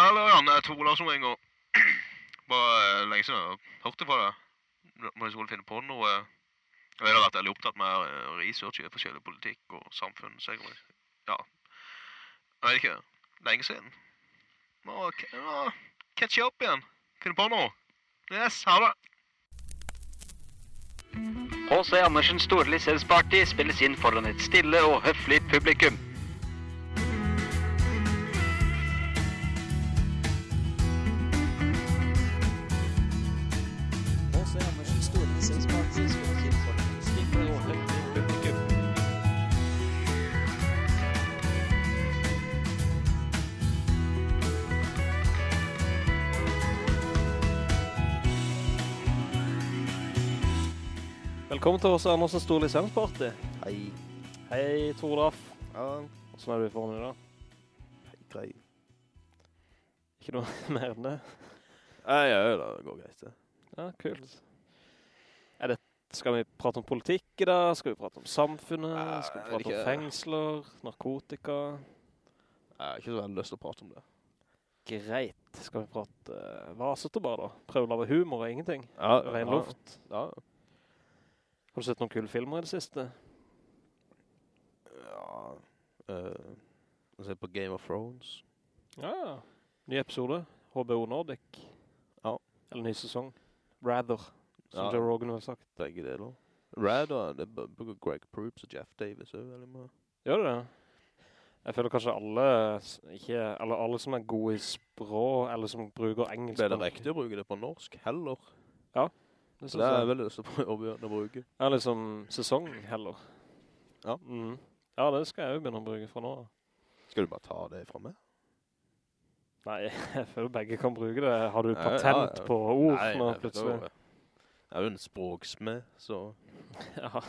Hallo, Jan. Det er Tore Larsen ringer. Bare eh, lenge siden jeg har hørt det fra deg. Må jeg skulle finne på noe. Jeg vet at jeg er opptatt med eh, research i forskjellig politikk og samfunn. Så jeg ja. Jeg vet ikke. Lenge siden. Må, Catch you opp igjen. Finne på noe. Yes, ha det. H.C. Andersens store lisensparty spilles inn foran et stille og høflig publikum. Velkommen til oss Andersen Stor Lisensparty. Hei. Hei, Torlaf. Ja, Hvordan er du i form i dag? hei, grei. Ikke noe mer enn det? Nei, ja, ja, det går greit det. Ja, kult. Er det, skal vi prate om politikk i dag? Skal vi prate om samfunnet? Nei, Skal vi prate ikke, om fengsler? Narkotika? Nei, ikke så veldig lyst til å prate om det. Greit. Skal vi prate uh, vasete bare da? Prøve å lave humor og ingenting? Ja, Ren luft? Ja, Har du sett noen kule filmer i det siste? ja. Uh, jeg sett på Game of Thrones. Ja. Ny episode. HBO Nordic. Ja. Eller ny sesong. Rather, som Ja. Joe Rogan har sagt. Det deler. ikke det bruker Greg Proops og Jeff Davis også veldig mye. Gjør det det? Jeg føler kanskje alle, ikke, eller alle som er gode i språk, eller som bruker engelsk. Det er det på- riktig å bruke det på norsk, heller. Det det er jeg. veldig lyst til å bruke. Det begynne å bruke. Ja, liksom sesong heller. Ja. Mm. Ja, det skal jeg jo begynne å bruke fra nå. Skal du bare ta det fra meg? Nei, jeg føler begge kan bruke det. Har du Ja, ja, patent ja. på ord Nei, nå plutselig? det. Jeg er jo en språksmed, så... Ja.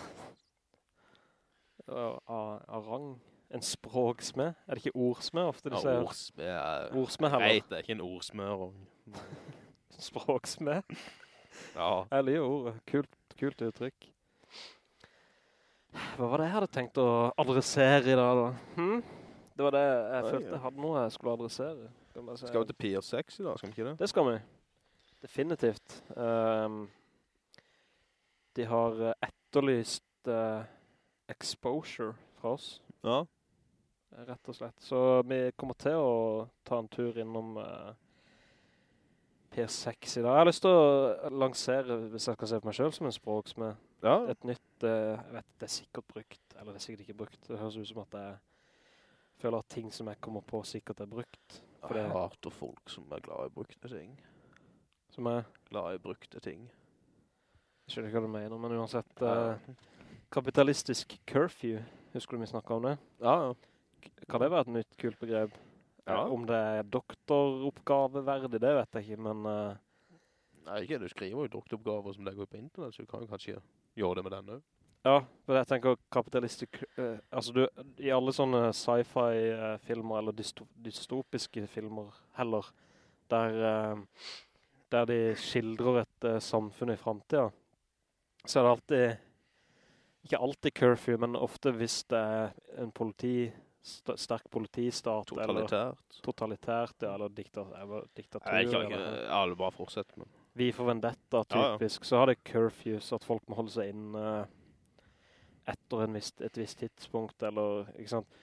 Ja, Av av rang. En språksmed. Er det ikke ordsmed ofte du Ja, sier? ordsmed er... Ordsmed heller. Nei, det er ikke en ordsmør. Språksmed. Ja. Jeg liker ordet. Kult, kult uttrykk. Hva var det jeg hadde tenkt å adressere i dag da? Hm? Det var det jeg følte jeg hadde noe jeg skulle adressere. Si. Skal vi til Pier 6 i dag, skal vi ikke det? Det skal vi. Definitivt. Um, de har eh, etterlyst uh, exposure fra oss, Ja. rett og slett. Så vi kommer til å ta en tur innom uh, P6 i dag. Jeg har lyst til å lansere, hvis jeg skal se på meg selv som en språksmed, Ja. et nytt, eh, jeg vet, det er sikkert brukt, eller det er sikkert ikke brukt. Det høres ut som at jeg føler at ting som jeg kommer på sikkert er brukt. For Jeg hater folk som er glad i brukte ting. som er, Glad i brukte ting. jeg skjønner ikke hva du mener, men uansett, Ja. eh, kapitalistisk curfew, husker du vi snakket om det? Ja, ja. Kan det være et nytt kult begrep? Ja. Eh, Om det er doktoroppgaveverdig, det vet jeg ikke, men Uh... Nei, ikke, du skriver jo doktoroppgaver som legger ut på internett, så du kan kanskje gjøre det med den også. ja, for jeg tenker kapitalistisk, Uh, altså du, i alle sånne sci-fi-filmer, eller dysto dystopiske filmer heller, der, uh, der de skildrer et samfunn i fremtiden, så er det alltid, ikke alltid curfew, men ofte hvis det er en politi, st sterk politistat, eller Totalitært. totalitært, ja, eller dikta eller diktatur, Nei, ikke, eller ja, det bare fortsett, men... Vi for Vendetta, Ja, ja. typisk, så har det curfews at folk må holde seg inn uh, etter en visst, et visst tidspunkt, eller, ikke sant?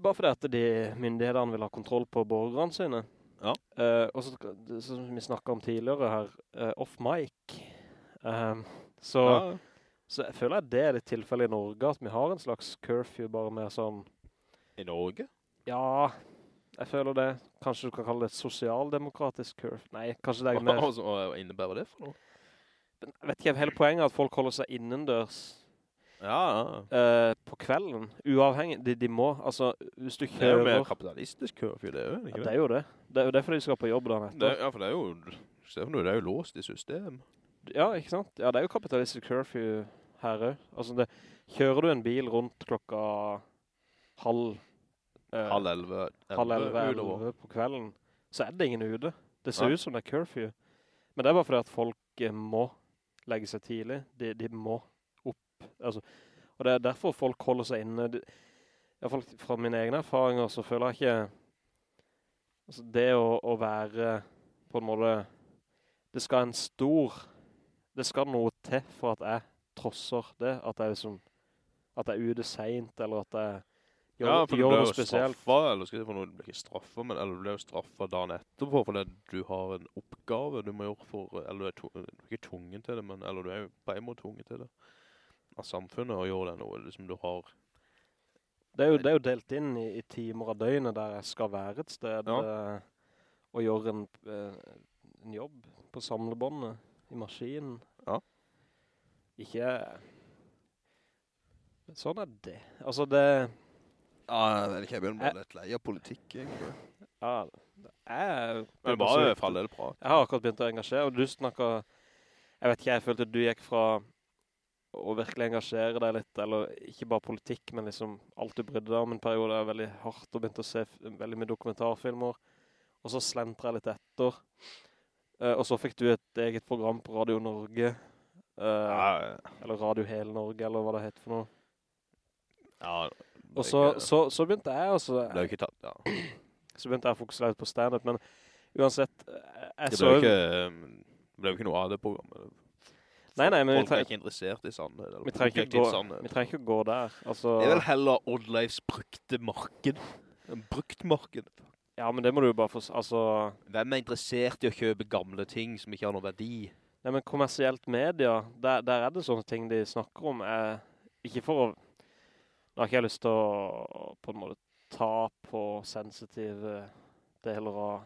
Bare fordi at de myndighetene vil ha kontroll på borgerne sine. Ja. Uh, og så, som vi snakket om tidligere her, uh, off mic. um, så, Ja, så jeg føler at det er det tilfellet i Norge, at vi har en slags curfew, bare mer sånn, I Norge? ja, jeg føler det. Kanskje du kan kalle det et sosialdemokratisk curfew. Nei, kanskje det er mer... Hva innebærer det for noe? Men, vet ikke, hele poenget er at folk holder seg innendørs Ja, ja. Uh, på kvelden, uavhengig. De, de må, altså, hvis du Det er jo mer kapitalistisk curfew, det er jo, Ja, ikke det er jo det. Det er jo derfor de skal på jobb da, Det, nettopp. ja, for det er jo... Det er jo låst i system. Ja, ikke sant? Ja, det er jo kapitalistisk curfew her. Altså, det, kjører du en bil rundt klokka halv... eh, Halv elve, halv elve, elve på kvelden, så er det ingen ute. Det ser Nei. ut som det er curfew. Men det er bare fordi at folk eh, må legge seg tidlig. De, de må opp. Altså, og det er derfor folk holder seg inne. De, hvert fall fra mine egne erfaringer så føler jeg ikke... Altså det å, å være på en måte, det skal en stor, det skal noe til for at jeg trosser det, at jeg liksom, at jeg er ute sent, eller at jeg gjør, ja, for gjør noe spesielt. Ja, eller skal jeg si for noe, du blir ikke straffa, men eller du ble jo straffa dagen etterpå, fordi du har en oppgave du må gjøre for, eller du er, ikke tvungen til det, men, eller du er jo på en måte tvungen til det, av samfunnet, og gjøre det noe, liksom du har, Det er, jo, det er jo delt inn i, i timer av døgnet der jeg skal være et sted Ja. eh, og gjøre en, eh, en jobb på samlebåndet i maskinen. Ikke... Sånn er det. Altså det... ja, jeg vet ikke, jeg begynner bare litt lei av politikk, egentlig. Ja, jeg... Men bare for all del bra. Jeg har akkurat begynt å engasjere, og du snakker... Jeg vet ikke, jeg følte du gikk fra å virkelig engasjere deg litt, eller ikke bare politikk, men liksom alt du brydde deg om en periode er veldig hardt, og begynte å se veldig mye dokumentarfilmer, og så slentret jeg litt etter. Eh, og så fikk du et eget program på Radio Norge, Ja, eller Radio Hele Norge, eller hva det heter for noe. ja. Og så, så, så begynte jeg også, Det ble ikke tatt, ja. så begynte jeg å fokusere litt på stand-up, men uansett, eh, Det ble jo ikke, ikke noe av det programmet. Nei, nei, men Folk er ikke interessert i sannhet. eller Vi trenger ikke trenger ikke gå der. Altså, Det er vel heller Oddleifs brukte marked. En brukt marked. ja, men det må du jo bare få, altså, Hvem er interessert i å kjøpe gamle ting som ikke har noen verdi? Nei, men kommersielt media, der, der er det sånne ting de snakker om, Jeg, ikke for å, nå har ikke jeg lyst til å på en måte ta på sensitive deler av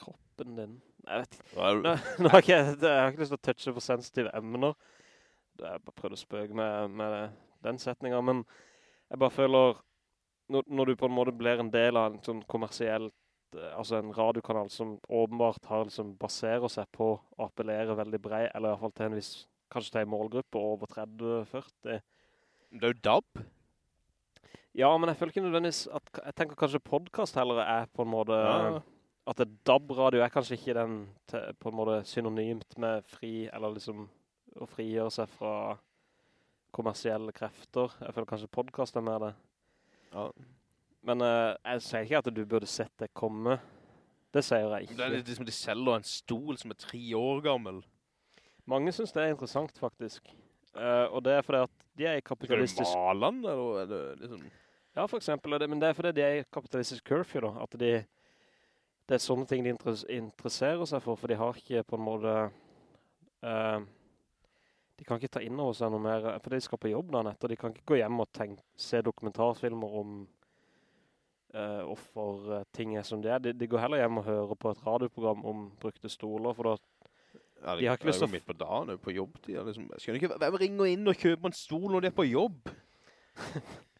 kroppen din. Jeg vet ikke. Nå, nå har ikke jeg, jeg har ikke lyst til å touche på sensitive emner. Da har jeg bare prøvd å spøke med, med den setningen, men jeg bare føler, når, når du på en måte blir en del av en sånn kommersielt, altså en radiokanal som åpenbart har liksom baserer seg på å appellere veldig brei, eller i hvert fall til en viss, kanskje til en målgruppe over 30-40. Det er jo DAB. Ja, men jeg føler ikke nødvendigvis at, jeg tenker kanskje podcast heller er på en måte, Ja. at DAB-radio er kanskje ikke den på en måte synonymt med fri, eller liksom å frigjøre seg fra kommersielle krefter. Jeg føler kanskje podcast er mer det. Ja. Men uh, jeg sier ikke at du burde sett det komme. Det sier jeg ikke. Det er liksom de selger en stol som er tre år gammel. Mange synes det er interessant faktisk. Uh, og det er fordi at de er i Skal du kapitalistisk... male den, eller er det liksom... Ja, for eksempel, det, men det er fordi de er kapitalistisk curfew da, at de, det er sånne ting de interesserer seg for, for de har ikke på en måte, Uh, de kan ikke ta inn over seg noe mer, for de skal på jobb da etter, de kan ikke gå hjem og tenke, se dokumentarfilmer om uh, hvorfor eh, ting er som det er. De, de går heller hjem og hører på et radioprogram om brukte stoler, for da, Ja, De har ikke lyst til å midt på dagen, på jobbtid. Liksom. Jeg skjønner ikke, hvem ringer inn og kjøper en stol når de er på jobb?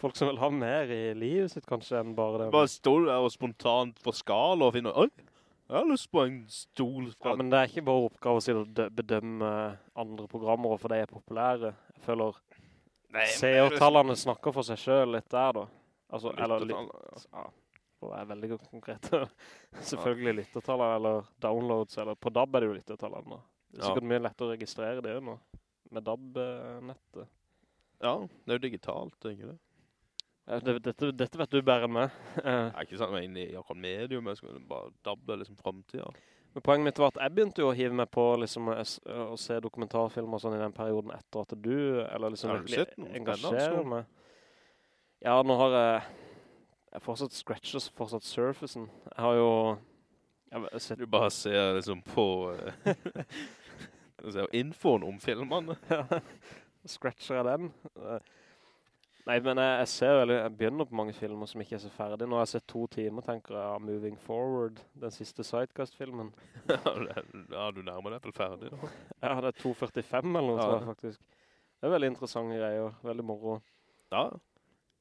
folk som vil ha mer i livet sitt kanskje enn bare det. Bare står der og spontant får skala og finner, oi, jeg har lyst på en stol fra... Ja, men det er ikke bare oppgave å si å bedømme andre programmer, for de er populære. Jeg føler Nei, og seertallene snakker for seg selv litt der da. Altså, eller litt, ja. Det er veldig konkret. Selvfølgelig lyttetaller eller downloads, eller på DAB er det jo lyttetaller nå. Det er sikkert mye lettere å registrere det nå, med DAB-nettet. Ja, det er jo digitalt, det er ikke det? Ja, det, dette, dette vet du bedre enn meg. Eh, Jeg er ikke sant, meg inn i akkurat medium, jeg bare dabbe liksom fremtiden. Men poenget mitt var at jeg begynte jo å hive meg på liksom, å, se dokumentarfilmer sånn i den perioden etter at du, eller liksom virkelig engasjerer meg. Ja, nå har jeg, jeg fortsatt scratches, fortsatt surfacen. Jeg har jo, jeg sett, Du bare ser liksom på... uh, infoen om filmene. ja, scratcher jeg den. Nei, men jeg, jeg ser veldig, jeg begynner på mange filmer som ikke er så ferdig. Nå har jeg sett to timer, tenker jeg, av Moving Forward, den siste Sidecast-filmen. ja, du nærmer deg vel ferdig da. Ja, det er 2.45 eller noe, Ja. tror jeg faktisk. Det er veldig interessante greier, veldig moro. Ja,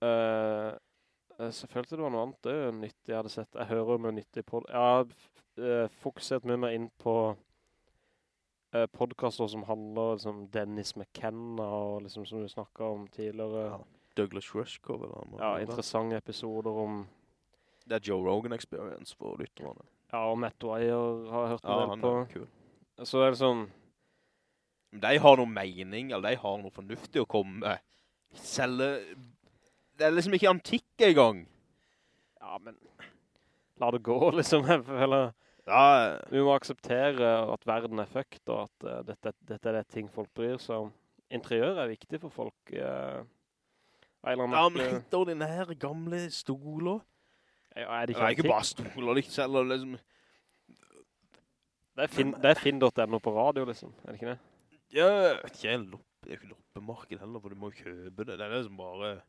Uh, selvfølgelig det var noe annet det er jo nyttig jeg hadde sett. Jeg hører jo mye nyttig på Jeg har uh, fokusert mye mer inn på uh, podcaster som handler liksom Dennis McKenna og liksom som du snakket om tidligere. Ja, Douglas Rushkow eller noe. Ja, interessante episoder om Det er Joe Rogan Experience for lytterne. Ja, og Matt Dwyer har jeg hørt en Ja, del han på. er kul. Så er det er liksom... De har noe mening, eller de har noe fornuftig å komme med. Selge... Det er liksom ikke antikk engang. Ja, men la det gå, liksom. Jeg føler Ja, vi må akseptere at verden er fucked, og at uh, dette, dette er det ting folk bryr seg om. Interiør er viktig for folk. Uh, ja men helt ordinære gamle stoler. Ja, er det Det er ikke, ikke bare stoler, de selv, liksom... Det er finn.no finn.no på radio, liksom. Er det ikke det? Ja, ikke, lopp, det er ikke loppemarked heller, for du må jo kjøpe det. Det er liksom bare...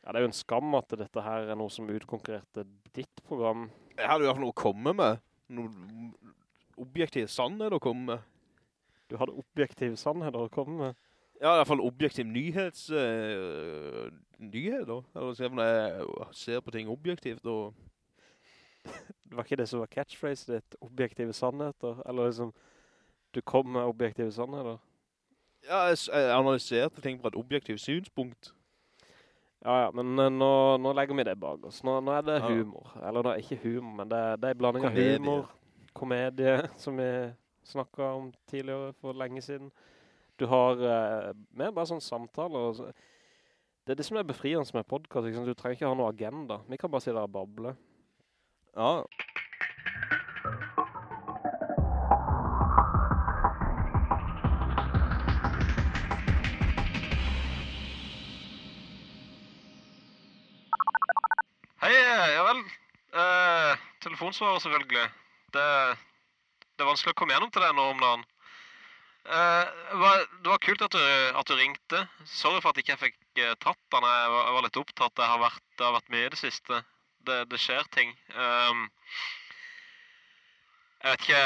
Ja, det er jo en skam at dette her er noe som utkonkurrerte ditt program. Jeg hadde i hvert fall noe å komme med. Noe objektiv sannhet å komme med. Du hadde objektiv sannhet å komme med. Ja, i hvert fall objektiv nyhets... Uh, nyheter. Eller se om jeg ser på ting objektivt og... Det var ikke det som var catchphrase ditt, objektive sannheter, eller liksom, du kom med objektive sannheter. Ja, jeg, jeg analyserte ting fra et objektivt synspunkt. Ja, ja, men eh, nå, nå legger vi det bak oss. Nå, nå er det Ja. humor. Eller det er ikke humor, men det, det er en blanding Komedie. av humor, komedie, som vi snakket om tidligere for lenge siden. Du har eh, mer bare sånn samtaler. så- Det er det som er befriende med podcast, Liksom. Du trenger ikke ha noe agenda. Vi kan bare si det er bable. Ja. Telefonsvarer selvfølgelig. Det, det er vanskelig å komme gjennom til deg nå om dagen. Uh, det var- kult at du, at du ringte. Sorry for at ikke jeg fikk eh, tatt den. Jeg var, jeg var litt opptatt. Det har vært, det har vært mye i det siste. Det, det skjer ting. Um, jeg vet ikke...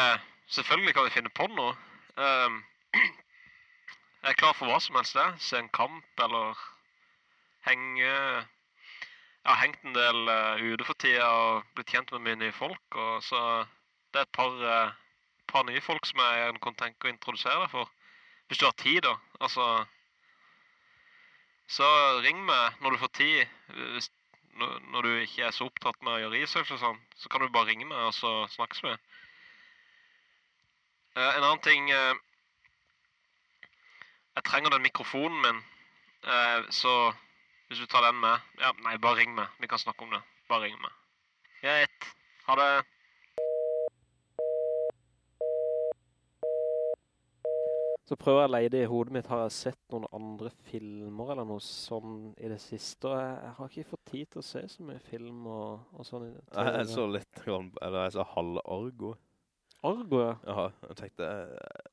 Selvfølgelig kan vi finne på noe. Um, jeg er klar for hva som helst det. Se en kamp, eller henge... Jeg har hengt en del uh, ute for tida og blitt kjent med mye nye folk. Og så det er et par, uh, par nye folk som jeg kunne tenke å introdusere deg for. Hvis du har tid, da. Altså Så ring meg når du får tid. Hvis, når, du ikke er så opptatt med å gjøre research og sånn, så kan du bare ringe meg, og så snakkes vi. Uh, en annen ting uh, Jeg trenger den mikrofonen min, eh, så hvis du tar den med Ja, nei, bare ring meg. Vi kan snakke om det. Bare ring meg. Greit. Ha det. Så prøver jeg å leie det i hodet mitt. Har jeg sett noen andre filmer eller noe sånn i det siste? Og jeg, jeg har ikke fått tid til å se så mye film og, og sånn. Jeg, Jeg så litt, grann- eller jeg så halv Argo, ja. Jaha, jeg tenkte... eh,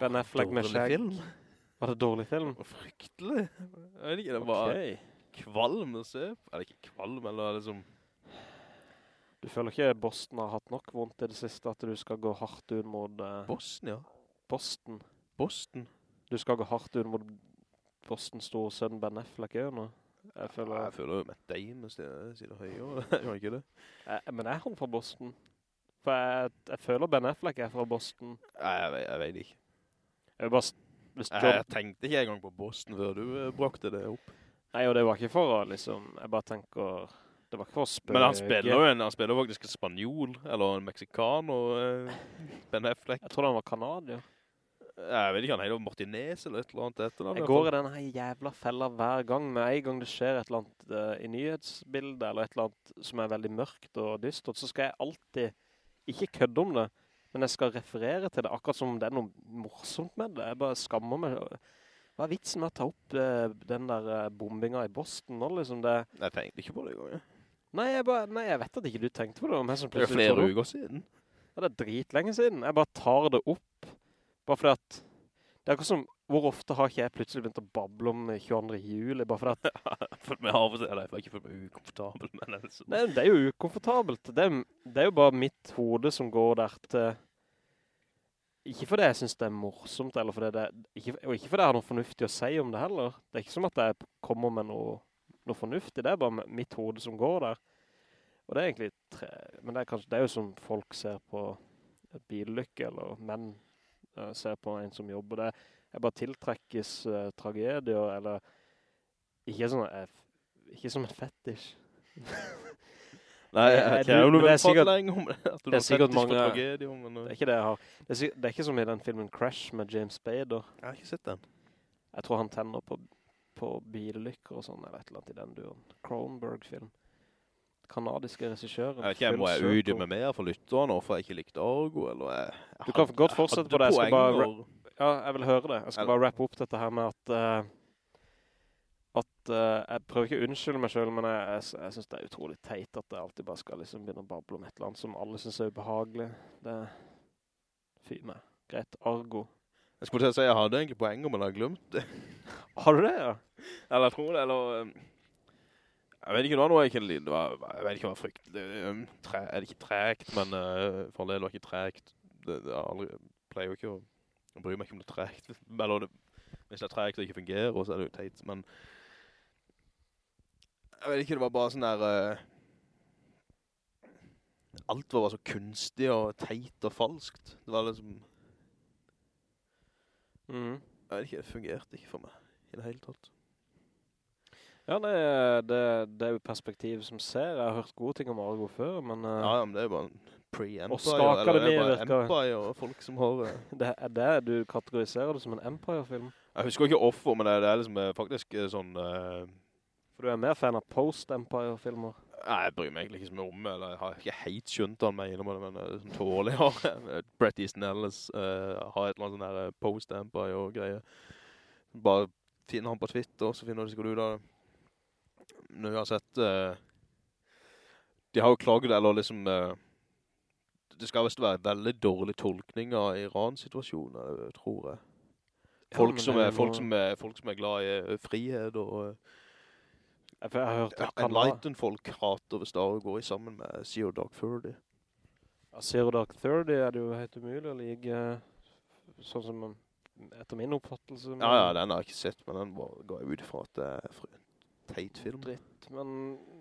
Ben Affleck med dårlig skjegg. film. Var det dårlig film? Fryktelig. Jeg vet ikke, det var okay. kvalm å se på. det ikke kvalm, eller liksom... Du føler ikke Boston har hatt nok vondt i det siste, at du skal gå hardt ut mot Uh, Boston, ja. Boston? Boston. Du skal gå hardt ut mot Boston store sønn Ben Affleck også nå. Jeg føler... Jeg føler jo Matt Damon sier det høyere, gjør ikke det? Jeg, men er han fra Boston? For jeg, jeg føler Ben Affleck er fra Boston. Nei, jeg, vet- jeg vet ikke. Jeg vil bare... Hvis Jeg, tenkte ikke engang på Boston før du eh, brakte det opp. Nei, og det var ikke for å liksom... Jeg bare tenker... Det var ikke for å spille. Men han spiller jo en, han spiller faktisk en spanjol, eller en meksikaner, eh, Ben Affleck. Jeg tror han var kanadier. Jeg vet ikke, han heter Martinez eller et eller annet etter. Jeg går i denne jævla fella hver gang, med en gang det skjer et eller annet uh, i nyhetsbildet, eller et eller annet som er veldig mørkt og dystert, så skal jeg alltid, ikke kødde om det, men jeg skal referere til det, akkurat som om det er noe morsomt med det. Jeg bare skammer meg. Hva er vitsen med å ta opp eh, den der eh, bombinga i Boston nå, liksom det? Jeg tenkte ikke på det i gang. Nei jeg, bare, nei, jeg vet at ikke du tenkte på det, men jeg som Det er plutselig tar flere uger opp. uker siden. Ja, det er dritlenge siden. Jeg bare tar det opp. Bare fordi at... Det er akkurat som... Hvor ofte har ikke jeg plutselig begynt å bable om 22. juli? Bare for at... For jeg har ikke følt meg ukomfortabel, men altså. Nei, det er jo ukomfortabelt. Det er, det er jo bare mitt hode som går der til... Ikke fordi jeg synes det er morsomt, eller fordi det... Ikke, og ikke fordi jeg har noe fornuftig å si om det heller. Det er ikke som at jeg kommer med noe, noe fornuftig. Det er bare mitt hode som går der. Og det er egentlig... Tre, men det er, kanskje, det er jo som folk ser på billykke, eller menn eh, ser på en som jobber. Det er bare tiltrekkes uh, tragedier, eller... Ikke sånn... eh, ikke som en fetisj. Nei, Eh, jeg du- kan jo noe lenge om det. At du det er sikkert mange- tragedier, men Det er ikke det jeg har. Det er, sikkert, det er ikke som i den filmen Crash med James Spader. jeg har ikke sett den. Jeg tror han tenner på, på billykker og sånn, eller et eller annet i den duren. Kronberg-film. kanadiske regissøren. Jeg vet ikke, jeg må jeg utdype mer for lytterne, hvorfor jeg ikke likte Argo, eller jeg, jeg Du kan hadde- godt fortsette på det, jeg skal bare-. Ja, jeg vil høre det. Jeg skal bare rappe opp dette her med at Uh, at uh, jeg prøver ikke å unnskylde meg selv, men jeg, jeg, jeg synes det er utrolig teit at jeg alltid bare skal liksom begynne å bable om et eller annet som alle synes er ubehagelig. Det fy meg. Greit, Argo. Jeg skulle til å si, jeg hadde egentlig poenger, men jeg har glemt det. Har du det, ja? Eller jeg tror det, eller... um, Jeg vet ikke, det noe jeg ikke lide. jeg vet ikke hva fryktelig, um, tre, er det ikke tregt, men uh, for del var ikke tregt. Det, det er aldri, jeg pleier jo ikke å, å bryr meg ikke om det er tregt. Eller det, hvis det er tregt og ikke fungerer, så er det jo teit, men... Jeg vet ikke, det var bare sånn der... Uh, alt var bare så kunstig og teit og falskt. Det var liksom... mm. Jeg vet ikke, det fungerte ikke for meg i det hele tatt. Ja, det, det, det er jo perspektiv som ser. Jeg har hørt gode ting om Argo før, men Uh, Ja, ja, men det er jo bare pre-empire. Og skaker det er bare. Empire og folk som har... eh, det er det du kategoriserer det som en Empire-film. Jeg husker ikke offer, men det er, det er liksom eh, faktisk eh, sånn... Uh... For du er mer fan av post-Empire-filmer. Nei, jeg bryr meg egentlig ikke så mye om det, jeg har ikke helt skjønt han mener med det, men det er sånn tålig Brett Easton Ellis uh, har et eller annet sånn der post-empire og. Bare finner han på Twitter, så finner du sikkert ut av det. Jeg sett... eh, de har jo klaget, eller liksom... eh, det skal vist være veldig dårlig tolkning av Iran-situasjonen, eh, tror jeg. Folk, ja, som er, folk, som er, folk som er glad i eh, frihet og... eh, Jeg, har hørt at Enlighten-folk hater hvis det går i sammen med Zero Dark Thirty. Ja, Zero Dark 30 er det jo helt umulig å like, sånn som etter min oppfattelse. Ja, ja, den har jeg ikke sett, men den går jeg ut fra at det er fr- en teit film. Dritt. Men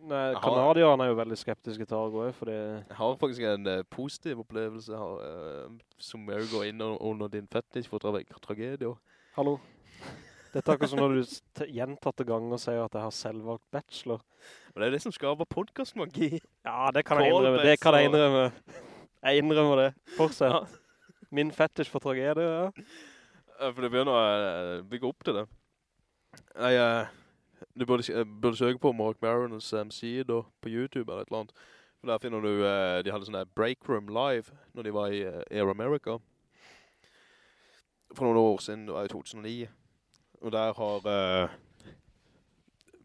nei, kanadierne er jo veldig skeptiske til Argo, fordi... Jeg har faktisk en uh, positiv opplevelse her, uh, som jo går inn under, din fetish for tra tragedier. Hallo? Dette er akkurat som når du gjentatte ganger sier at jeg har selv valgt bachelor. Men det er det som skaper podcastmagi. Ja, det kan jeg innrømme. Det kan jeg innrømme. Jeg innrømmer det. Fortsett. Min fetish for tragedie, ja. Eh, For det begynner å eh, bygge opp til det. Eh, du burde, burde søke på Mark Maron og Sam Seed da, på YouTube eller et eller annet. For der finner du, uh, de hadde sånn der Breakroom Live når de var i uh, Air America. For noen år siden, det var i 2009. Og der har... Uh,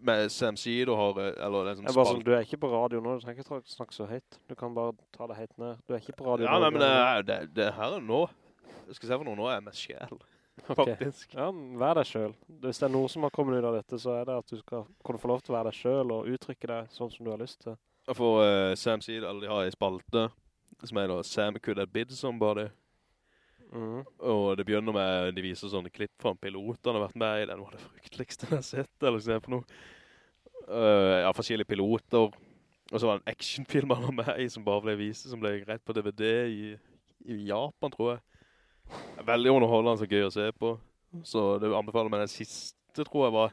med Sam Seed og har, eller det er sånn Jeg bare sånn, du er ikke på radio nå, du trenger ikke snakke så høyt. Du kan bare ta det høyt ned. Du er ikke på radio Ja, nå. nei, men det, det, det her er nå. Jeg skal se for noe, nå er jeg med sjæl, Ok. Okay. Ja, vær deg selv. Hvis det er noe som har kommet ut av dette, så er det at du skal kunne få lov til å være deg selv og uttrykke deg sånn som du har lyst til. For uh, Sam Seed, alle de har i spalte, som er da Sam could have bid somebody. Mm. Og det begynner med, de viser sånne klipp fra en pilot han har vært med i, den var det frykteligste jeg har sett, eller se på noe. Uh, ja, forskjellige piloter. Og så var det en actionfilm han var med i, som bare ble vist, som ble rett på DVD i, i Japan, tror jeg. Veldig underholdende og gøy å se på. Så det anbefaler meg den siste, tror jeg var,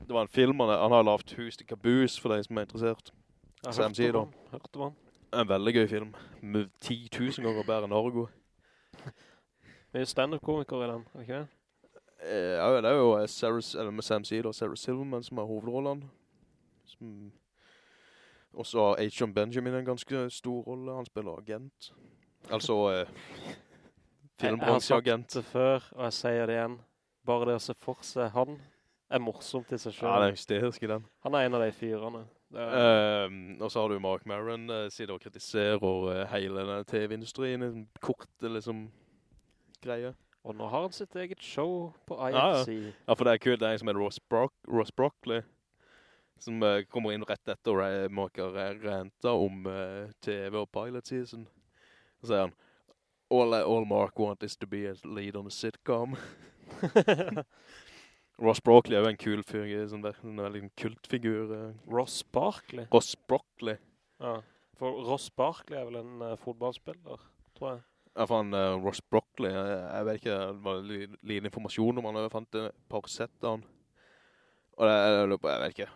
det var en film, han, han har lavt hus til Caboose, for de som er interessert. Jeg Sam hørte om. Hørte om han. En veldig gøy film, med 10 000 ganger bedre enn Argo. Mye stand-up-komiker i den, er det ikke det? Eh, Ja, det er jo eh, Sarah, eller med Sam Seed og Sarah Silverman som er hovedrollene. Som... Og så har H. John Benjamin en ganske stor rolle. Han spiller agent. Altså eh, filmbransjeagent. før, og jeg sier det igjen. Bare det å se for seg han er morsomt i seg selv. Ja, det er hysterisk i den. Han er en av de fyrene. Eh, og så har du Mark Maron uh, sitter og kritiserer uh, hele denne TV-industrien. En korte liksom greie. og nå har han sitt eget show på Ja, ja. IFC. Ja, for det er kult. Det er en som heter Ross, Brock, Ross Brockley, som uh, kommer inn rett etter og maker renta om uh, TV og pilot season. Så sier han, all, all Mark want is to be a lead on a sitcom. Ross Brockley er jo en kul fyr, sånn, en veldig kultfigur. eh. Ross Barkley. Ross Brockley. Ja. For Ross Barkley er vel en uh, fotballspiller, tror jeg. Ja, for han, uh, Ross Brockley, jeg, jeg vet ikke, det var liten informasjon om han, jeg fant et par sett av han. Og det, jeg, på, jeg vet ikke,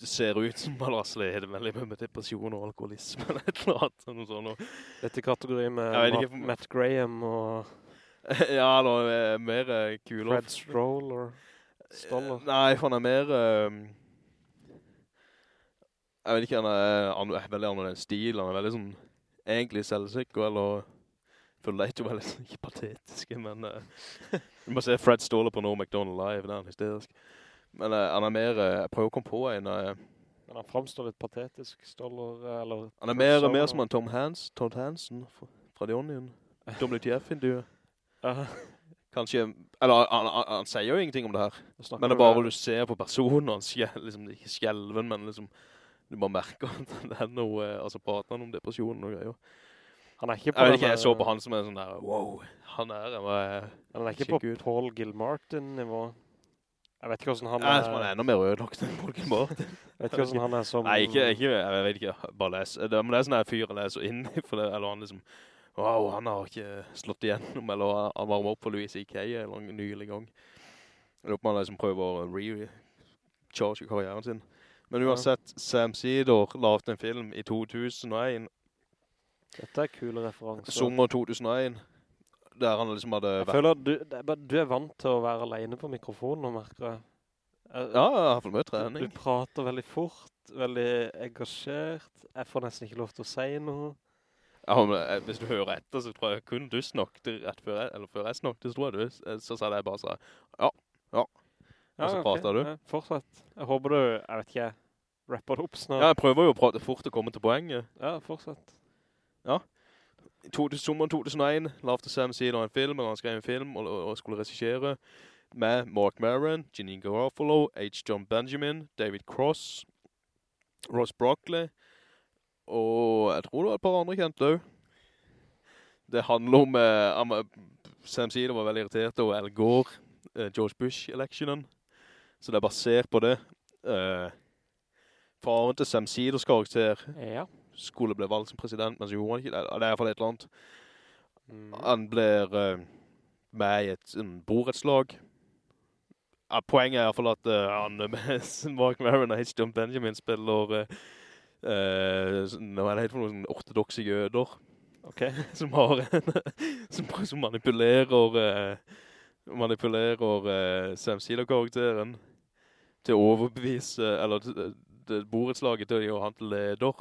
det ser ut som han er det veldig mye med depresjon og alkoholisme eller et eller annet, noe sånt. Dette kategori med ikke Matt, Matt Graham og ja, nå er mer eh, kul. Fred Stroll og Stoller. Nei, for han er mer... Um, jeg vet ikke, han er, er veldig annerledes stil, han er veldig sånn, egentlig selvsikker, eller, føler det er veldig, ikke patetiske, men uh, du må se Fred Stoller på No McDonald Live, det er han hysterisk. Men han er mer, jeg prøver å komme på en, uh, Men han fremstår litt patetisk, Stoller, eh, eller... han er mer, og mer som han Tom Hans, Todd Hansen fra, The Onion. WTF-intervjuet. Ja, Kanskje, eller han, han, han sier jo ingenting om det her. Men det er bare du ser på personen, han skjel, liksom, ikke skjelven, men liksom, du bare merker at det er noe, eh, altså prater han om depresjonen og greier. Han er ikke på Jeg vet ikke, jeg så eh, på han som en sånn der, wow, han er, jeg Han er ikke på. Paul Gilmartin-nivå. Jeg vet ikke hvordan han er... jeg tror han er enda mer ødelagt enn Morgan Martin. Jeg vet ikke hvordan han er som... Nei, ikke, ikke, jeg vet ikke, bare les. Det, men det er sånn her fyr jeg leser inn i, for det, eller han liksom, wow, han har ikke slått igjennom, eller han varmer opp for Louis C.K. en lang, nylig gang. Jeg om han liksom prøver å recharge karrieren sin. Men Ja. uansett, Sam Cedar lavet en film i 2001, Dette er kule referanser. sommer 2001, der han liksom hadde Jeg føler at du, du er vant til å være alene på mikrofonen, og merker jeg. Eh, Ja, jeg har fått mye Du trening. prater veldig fort, veldig engasjert. Jeg får nesten ikke lov til å si noe. Ja, men eh, hvis du hører etter, så tror jeg kun du snakket rett før jeg, eller før jeg snakket, så tror jeg du, eh, så sa jeg bare så, ja, ja. Og så ok. prater du. Ja, fortsett. Jeg håper du, jeg vet ikke, rapper det opp ja, jeg prøver jo å prate fort og komme til poenget. Ja, fortsett. Ja. Sommeren 2001 lavte Sam Cedar en film, eller han skrev en film og, og, og skulle regissere med Mark Maron, Janine Garofalo, H. John Benjamin, David Cross, Ross Brockley, og jeg tror det var et par andre kjente også. Det handler om, eh, Sam Cedar var veldig irritert over Al Gore, eh, George Bush-electionen, så det er basert på det. Eh, faren til Sam Seeders karakter Ja. Skulle bli valgt som president, men så gjorde han ikke det. Det er i hvert fall et eller annet. Mm. Han blir uh, med i et borettslag. Ja, poenget er i hvert fall at uh, han Mark Maron og H. John Benjamin spiller uh, hva er det helt for noen sånn ortodoxe jøder Ok. som har som, som manipulerer eh, manipulerer Sam Cedar-karakteren til å overbevise, eller borettslaget til å gjøre han til leder.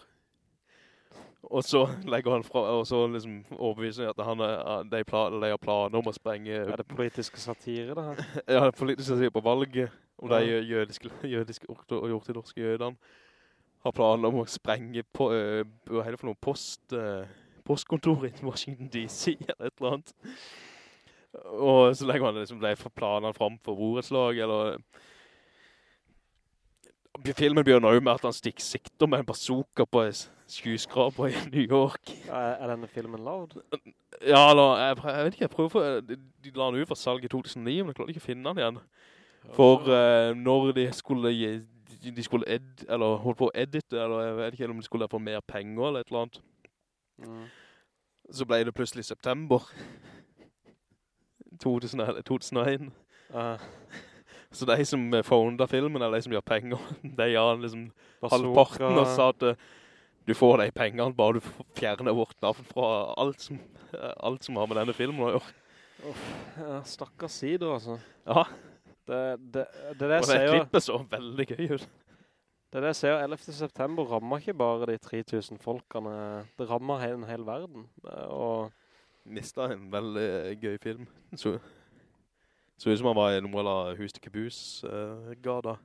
Og så legger han fra, og så liksom overbeviser at han er, de, plan, de har planer om å sprenge Er det politiske satire det her? ja, politisk politiske satire på valget, om de Ja. de jødiske, jødiske og ortodoske jødene har planer om å sprenge på, øh, hva er det for noe, post, øh, postkontor i Washington DC, eller et eller annet. Og så legger han liksom de planene fram for borettslag, eller... Filmen begynner jo med at han stikker sikter med en bazooka på skyskraper i New York. Er, denne filmen lavd? Ja, eller, jeg, jeg vet ikke, jeg prøver for, de, de la den ut for salg i 2009, men jeg klarte ikke å finne den igjen. For uh, når de skulle, de, de skulle ed, eller holdt på å edite, eller jeg vet ikke om de skulle få mer penger eller et eller annet, Mm. så ble det plutselig september 2000, 2001. Uh, Så de som founder filmen, eller de som gjør penger, de gjør liksom bazooka. halvparten og sa at eh, du får de pengene bare du fjerner vårt navn fra alt som, eh, alt som har med denne filmen å gjøre. Ja, stakkars sider, altså. Ja, Det, det, det det og det klippet så veldig gøy ut. det er det jeg sier, 11. september rammer ikke bare de 3000 folkene, det rammer hele en hel verden. Eh, Og Mistet en veldig eh, gøy film. Så, så ut som han var i noe av Hus til Kabus uh, gada.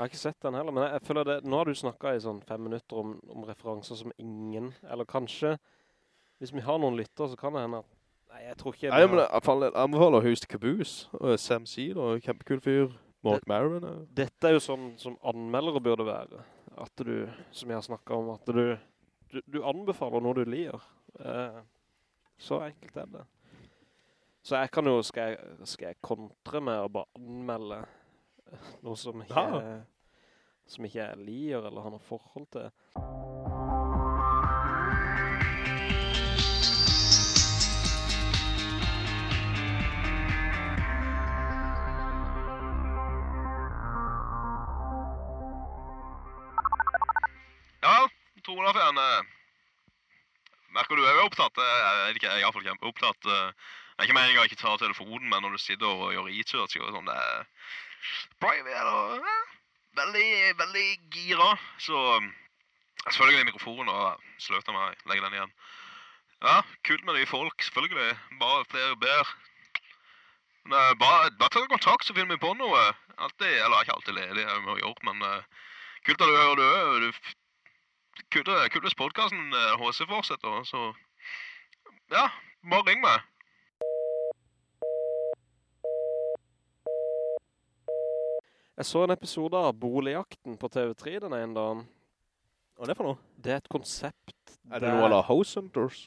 Jeg har ikke sett den heller, men jeg, jeg føler det, nå har du snakket i sånn fem minutter om, om referanser som ingen, eller kanskje, hvis vi har noen lytter, så kan det hende at, nei, jeg tror ikke... Nei, men jeg fall- jeg anbefaler Hus Caboose. Og Sam Cedar, kjempekul fyr. Mark Maron. Dette er jo sånn som anmeldere burde være. At du, som jeg har snakket om, at du, du, du anbefaler noe du liker. Eh, så enkelt er det. Så jeg kan jo, skal jeg, skal jeg kontre med å bare anmelde noe som ikke, Ja. som ikke jeg liker eller har noe forhold til. Ja, Tor Olaf igjen. eh, Merker du jeg er opptatt? eh, Jeg er ikke, jeg er i hvert fall kjempeopptatt. eh, Det er ikke meningen å ikke ta telefonen, men når du sitter og gjør research og sånn, det er eh, veldig, veldig gira. Så um, selvfølgelig mikrofonen og sløter meg, legger den igjen. Ja, kult med nye folk, selvfølgelig. Bare flere ber. Eh, bare, bare ta kontakt, så finner vi på noe. Alltid, eller ikke alltid ledig, jeg må gjøre, men uh, kult at du hører. Du, kult, kult hvis podcasten eh, HC fortsetter, så ja, bare ring meg. Jeg så en episode av Boligjakten på TV3 den ene dagen. Hva er det for noe? Det er et konsept. Er det noe av House Hunters?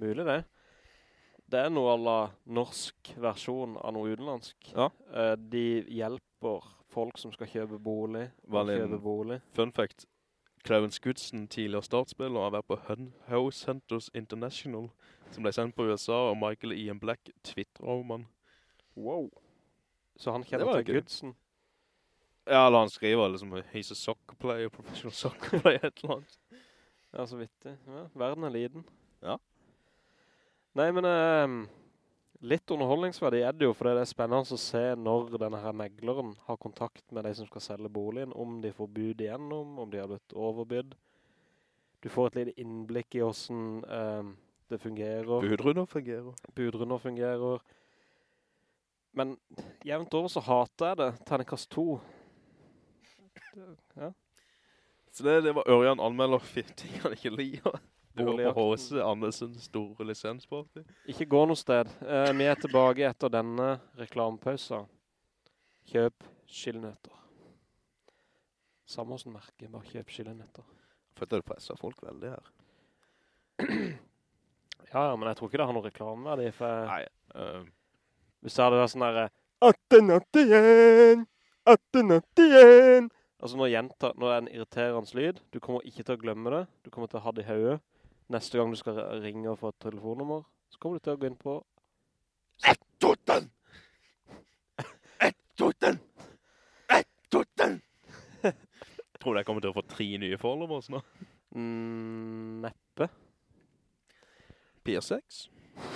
Mulig det. Det er noe av norsk versjon av noe utenlandsk. Ja. Eh, De hjelper folk som skal kjøpe bolig, kjøpe bolig. Fun fact. Clarence Skudsen, tidligere startspiller, har vært på Hun House Hunters International, som ble sendt på USA, og Michael Ian Black twitter om han. Wow. Så han kjenner til gøy. Ja, eller han skriver liksom, he's a soccer player, professional soccer player, et eller annet. Ja, så vittig. Ja, verden er liten. Ja. Nei, men eh, litt underholdningsverdig er det jo, for det er spennende å se når denne her megleren har kontakt med de som skal selge boligen, om de får bud igjennom, om de har blitt overbydd. Du får et lite innblikk i hvordan eh, det fungerer, Budrunder fungerer. budrunder fungerer. Men jevnt over så hater jeg det. Ternekast 2. Ja. Så det, det var Ørjan anmelder ting han ikke liker. var på. H.C. Andersens store lisensparti Ikke gå noe sted. Eh, vi er tilbake etter denne reklamepausen. Kjøp skillenøtter. Samme hvordan merke, bare kjøp skillenøtter. Følte du presset folk veldig her. Ja, ja, men jeg tror ikke det har noen reklameverdi, for Nei. uh... hvis det hadde vært sånn der 1881, 1881. Altså når jenta, når det er en irriterende lyd, du kommer ikke til å glemme det. Du kommer til å ha det i høyet. Neste gang du skal ringe og få et telefonnummer, så kommer du til å gå inn på Totten! Ett totten! Ett totten! Tror du jeg kommer til å få tre nye followers nå? mm, neppe. Pier 6?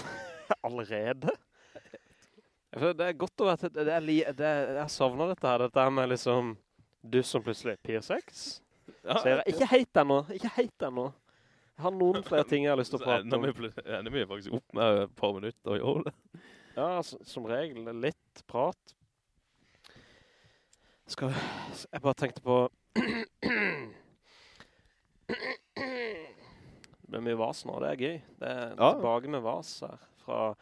Allerede? Det er godt å være til, det er, det er, jeg savner dette her, dette her med liksom, du som plutselig, Pier 6? Ja, jeg, ikke heit ennå, ikke heit ennå. Jeg har noen flere ting jeg har lyst til å prate om. ender vi faktisk opp med et par minutter å gjøre det. Ja, som regel, litt prat. Skal jeg bare tenkte på... Det blir mye vas nå, det er gøy. Det er Ja. tilbake med vas her. Fra,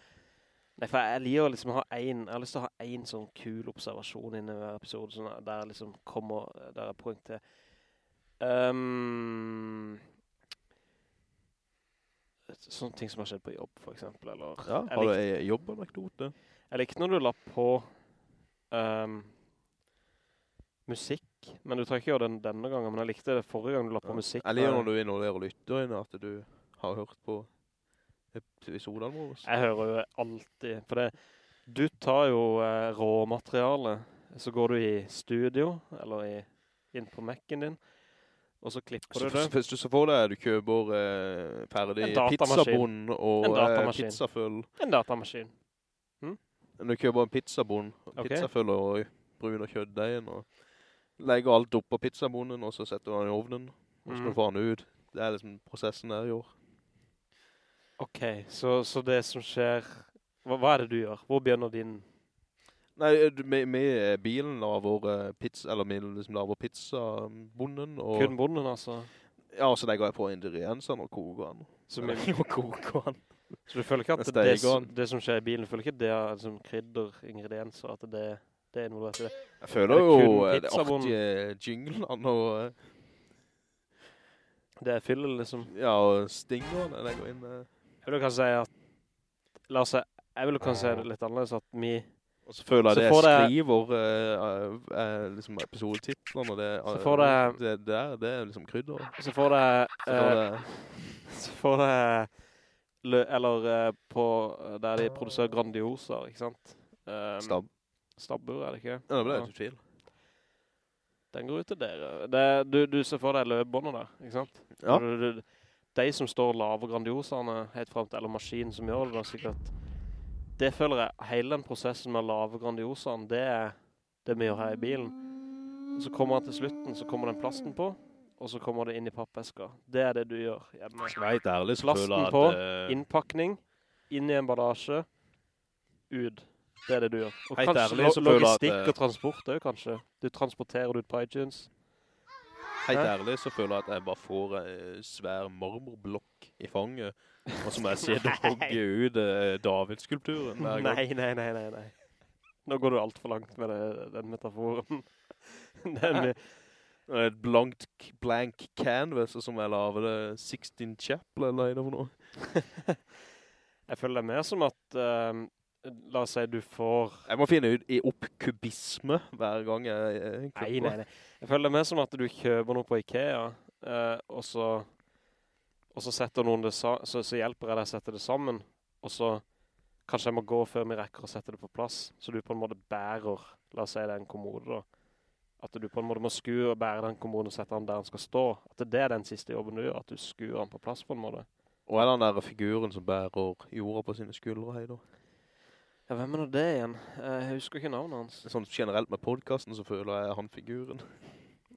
nei, for jeg liker å liksom ha en, jeg har lyst til å ha en sånn kul observasjon inne i hver episode, sånn der jeg liksom kommer, der jeg poengter. Um, sånne ting som har skjedd på jobb, for eksempel, eller... Ja, har du en jobb-anekdote? jeg likte når du la på um, musikk, men du trenger ikke gjøre den denne gangen, men jeg likte det forrige gang du la på musikk. Jeg liker når du innolerer lytter inn, at du har hørt på episodene våre. Jeg hører jo alltid, for det, du tar jo eh, råmateriale, så går du i studio, eller i, inn på Mac'en din, og så klipper Så, du det. hvis du så får det, du kjøper eh, ferdig pizzabond og En eh, datamaskin. En datamaskin. Du kjøper en pizzabond, okay. pizzafull og brun og kjøttdeigen, og legger alt opp på pizzabonden, og så setter du den i ovnen, og så mm. får den ut. Det er liksom prosessen jeg gjør. Ok, så, så det som skjer, hva, hva er det du gjør? Hvor begynner din... Nei, med, med bilen av vår pizza, eller med liksom laver pizzabonden, og Kun bonden, altså. ja, så legger jeg på ingrediensene og koker den. Så, vi må og koker den. så du føler ikke at det, som, det som skjer i bilen, du føler ikke det er liksom krydder, ingredienser, at det, det er involvert i det? Jeg føler Er det jo eh, det artige jinglene og, eh, Det er fyller liksom. ja, og stingerne jeg går inn. eh. Jeg vil kanskje si at, la oss si, jeg vil kanskje si det litt annerledes, at vi, Og så føler jeg Så det jeg skriver, uh, uh, liksom episodetitlene, og det, Så får det- det, det, er, det er liksom krydder. så får det, Så får det, så får det, lø, eller på, der de produserer grandioser, ikke sant? Um, Stab. Stabbur, er det ikke? Ja, det ble jo tvil. Den går ut til dere. Det, du, du ser for deg løpbåndet der, ikke sant? Ja. Du, du, de som står lave grandiosene helt frem til, eller maskinen som gjør det da, sikkert. Det føler jeg, hele den prosessen med lave grandiosene, det er det vi gjør her i bilen. Og så kommer han til slutten, så kommer den plasten på, og så kommer det inn i pappeska. Det er det du gjør hjemme. Sveit ærlig, så føler jeg at... Plasten på, Innpakning, inn i emballasje, ut. Det er det du gjør. Og kanskje ærlig logistikk eh, og transport jo kanskje. Du transporterer det ut på iTunes. Helt ærlig så føler jeg at jeg bare får en svær marmorblokk i fanget, og så må jeg se det hogge ut eh, Davidskulpturen hver gang. Nei, nei, nei, nei, nei. Nå går du alt for langt med det, den metaforen. den, Og Et blankt, blank canvas, som jeg laver det 16 Chapel, eller er noe? jeg føler det er mer som at, eh, la oss si du får... Jeg må finne ut i oppkubisme hver gang jeg, klipper. Nei, nei, nei. Jeg føler det mer som at du kjøper noe på Ikea, eh, og så... Og så setter noen det så, så hjelper jeg deg å sette det sammen. Og så kanskje jeg må gå før vi rekker å sette det på plass. Så du på en måte bærer, la oss si det er en kommode da. At du på en måte må skue og bære den kommoden og sette den der den skal stå. At det er den siste jobben du gjør, at du skuer den på plass på en måte. Og er den der figuren som bærer jorda på sine skuldre, hei da? Ja, hvem er nå det igjen? Eh, Jeg husker ikke navnet hans. Sånn generelt med podcasten så føler jeg han figuren.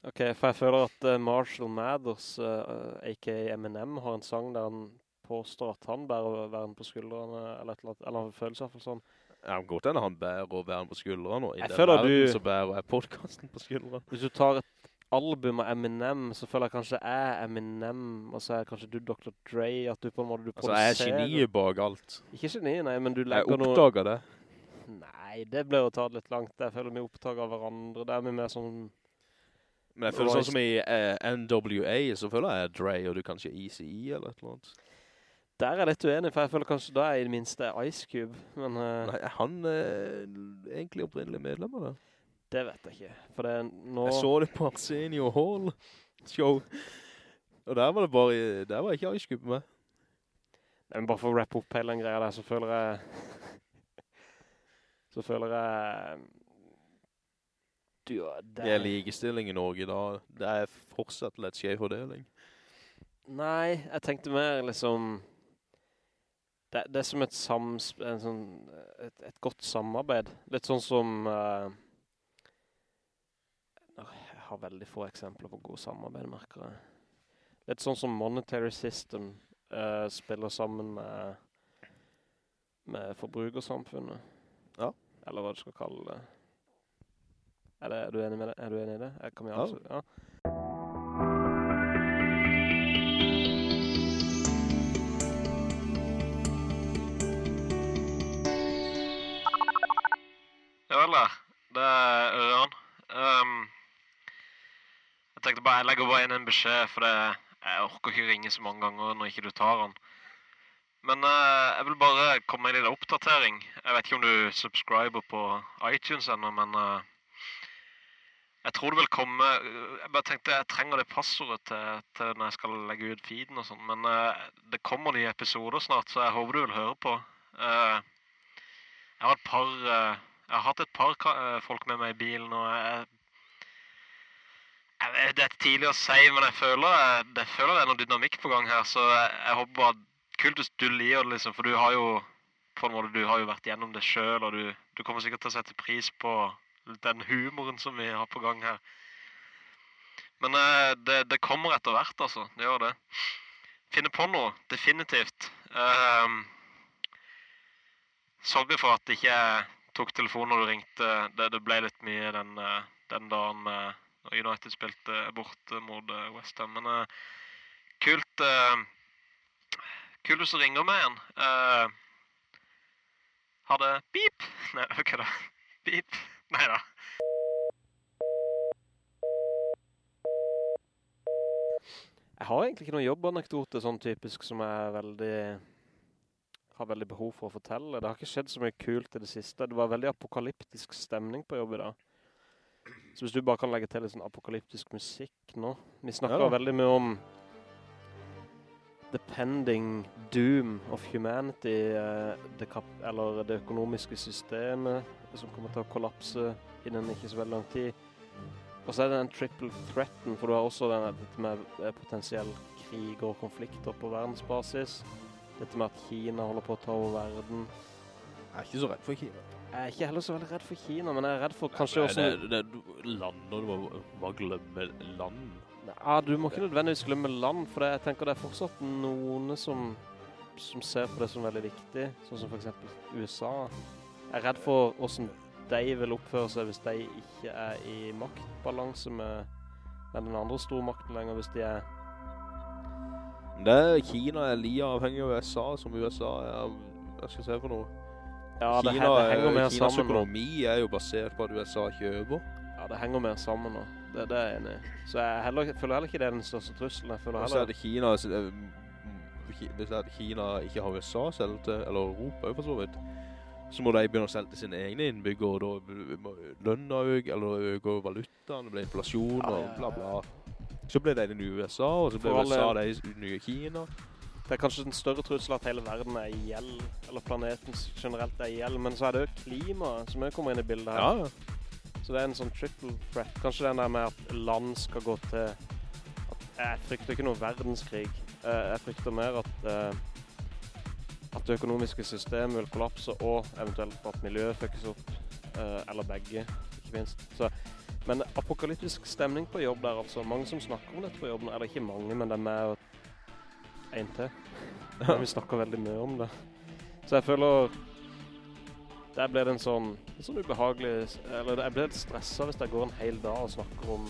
Ok, for jeg føler at eh, Marshall Mathers, uh, a.k.a. Eminem, har en sang der han påstår at han bærer verden på skuldrene, eller eller eller han føler seg i hvert fall sånn. Ja, men godt enn han bærer verden på skuldrene, og i Jeg den verden du- så bærer jeg podcasten på skuldrene. Hvis du tar et album av Eminem, så føler jeg kanskje jeg er Eminem, og så er kanskje du Dr. Dre, at du på en måte du Altså, jeg er geniet bak alt. Ikke geni, nei, men du Jeg legger noe... oppdager det. Nei, det ble jo tatt litt langt. Jeg føler vi oppdager hverandre. Det er vi mer sånn... Men jeg føler sånn som i eh, NWA, så føler jeg Dre, og du kanskje ECE eller et eller annet. Der er jeg litt uenig, for jeg føler kanskje da er jeg i det minste Ice Cube, men Uh... Nei, er han eh, egentlig opprinnelig medlem av det? Det vet jeg ikke. For det er nå... Jeg så det på Arsenio Hall show. Og der var det bare, der var ikke Ice Cube med. Nei, men bare for å rappe opp hele den greia der, så føler jeg... så føler jeg... Du, det er likestilling i Norge da. Det er fortsatt litt skjev fordeling. Nei, jeg tenkte mer liksom... Det, det er som et, sams, en sånn, et, et godt samarbeid. Litt sånn som... jeg har veldig få eksempler på gode samarbeid, merker jeg. Litt sånn som Monetary System uh, spiller sammen med, med forbrukersamfunnet. Ja. Eller hva du skal kalle det. Er, det, er du enig med det? Er du enig i det? Jeg kan vi Ja. altså, ja. Ja vel da, det er Ørjan. Ehm, jeg tenkte bare, jeg legger bare inn en beskjed, for det, jeg orker ikke ringe så mange ganger når ikke du tar den. Men eh, jeg vil bare komme med en liten oppdatering. Jeg vet ikke om du subscriber på iTunes ennå, men eh, jeg tror det vil komme... Jeg bare tenkte jeg trenger det passordet til, til når jeg skal legge ut feeden og sånn, men eh, det kommer nye episoder snart, så jeg håper du vil høre på. Eh, jeg har et par... eh, jeg har hatt et par eh, folk med meg i bilen, og jeg, Det er tidlig å si, men jeg føler, jeg føler det er noe dynamikk på gang her, så jeg, jeg håper bare kult hvis du liker det, liksom, for du har jo på en måte, du har jo vært gjennom det selv, og du, du kommer sikkert til å sette pris på den humoren som vi har på gang her. Men eh, det, det kommer etter hvert, altså. Det gjør det. Finne på noe, definitivt. Ehm, sorry for at ikke tok telefonen når du ringte. Det, det ble litt mye den, eh, den dagen med når United spilte bort mot Westham. West Ham. Men eh, kult eh, Kult hvis du ringer meg igjen. Uh, ha det Beep! Nei, ok da. Beep. Nei da. Jeg har egentlig ikke noen jobbanekdote sånn typisk som jeg veldig har veldig behov for å fortelle. Det har ikke skjedd så mye kult i det siste. Det var veldig apokalyptisk stemning på jobb i dag. Så hvis du bare kan legge til litt sånn apokalyptisk musikk nå. Vi snakker Ja veldig mye om the pending doom of humanity, uh, det, eller det økonomiske systemet som kommer til å kollapse innen ikke så veldig lang tid. Og så er det den triple threaten, for du har også den, dette med eh, potensiell krig og konflikter på verdensbasis. Dette med at Kina holder på å ta over verden. Jeg er ikke så redd for Kina. Jeg er ikke heller så veldig redd for Kina, men jeg er redd for kanskje Nei, også... det, det, land lander, du må bare glemme land. Ja, du må ikke nødvendigvis glemme land, for jeg tenker det er fortsatt noen som, som ser på det som veldig viktig, sånn som for eksempel USA. Jeg er redd for hvordan de vil oppføre seg hvis de ikke er i maktbalanse med, med den andre stormakten lenger, hvis de er... Det er Kina er li avhengig av USA som USA er hva skal jeg si for noe? Ja, det, Kina, det henger er- mer Kinas sammen økonomi er jo basert på at USA kjøper. Ja, det henger mer sammen nå. Det, det er jeg enig i. Så jeg, heller, føler heller ikke det er den største trusselen. Jeg føler Og så er det Kina, hvis det er Kina ikke har USA selv til, eller Europa for så vidt, så må de begynne å selge til sine egne innbygger, og da lønner lønna øke, eller øker valutaen, det blir inflasjon og bla bla. Så blir det den nye USA, og så blir USA det nye Kina. Det er kanskje den større trusselen at hele verden er i gjeld, eller planeten generelt er ihjel, men så er det jo klimaet som kommer inn i bildet her. Ja. Så det er en sånn triple threat. Kanskje den der med at land skal gå til... At jeg frykter ikke noe verdenskrig. Eh, Jeg frykter mer at, eh, at det økonomiske systemet vil kollapse, og eventuelt at miljøet fuckes opp, eh, eller begge, ikke minst. Så, men apokalyptisk stemning på jobb der, altså. Mange som snakker om dette på jobben, eller ikke mange, men det er meg og en til. Vi snakker veldig mye om det. Så jeg føler der ble det en sånn, en sånn ubehagelig, eller jeg ble litt stresset hvis jeg går en hel dag og snakker om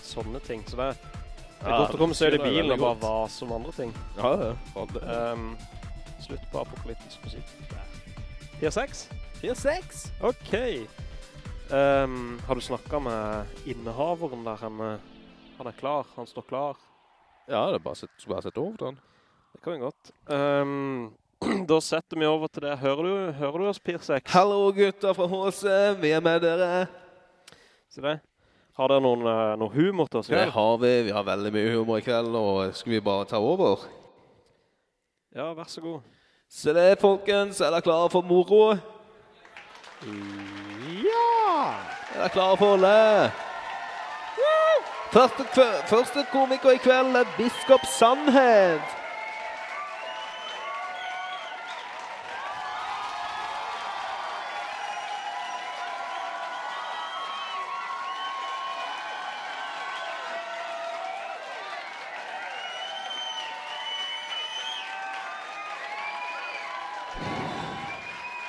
sånne ting. Så det, det er Ja, godt å komme seg ut i bilen og bare vase om andre ting. Ja, ja. faen det. Um, slutt på apokalyptisk musikk. Fire 6? Fire 6. Ok. Um, har du snakket med innehaveren der henne? Han er klar, han står klar. Ja, det er bare å sette over til han. Det kan vi godt. Um, da setter vi over til det. Hører du, hører du oss, Pirsek? Hallo gutter fra HC, vi er med dere. Se det. Har dere noen, noen humor til oss Det har vi, vi har veldig mye humor i kveld, og skal vi bare ta over? Ja, vær så god. Se det, folkens, er dere klare for moro? Ja! Er dere klare for å le? Første, første komiker i kveld er Biskop Sandhed.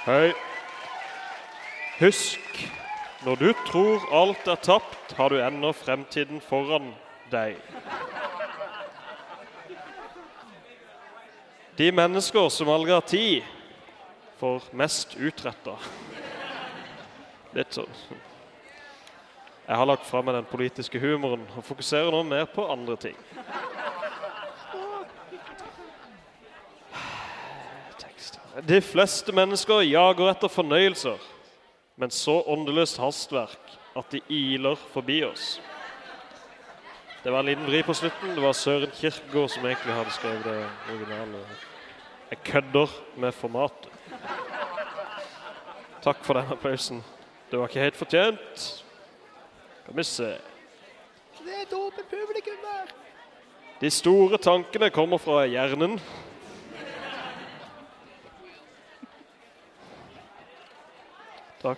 Hei. Husk, når du tror alt er tapt, har du ennå fremtiden foran deg. De mennesker som aldri har tid, får mest utrettet. Litt sånn. Jeg har lagt frem meg den politiske humoren og fokuserer nå mer på andre ting. De fleste mennesker jager etter fornøyelser, men så åndeløst hastverk at de iler forbi oss. Det var en liten vri på slutten. Det var Søren Kierkegaard som egentlig hadde skrevet det originale. Jeg kødder med formatet. Takk for den applausen. Det var ikke helt fortjent. Skal vi se. Det er et åpent publikum der. De store tankene kommer fra hjernen. Takk.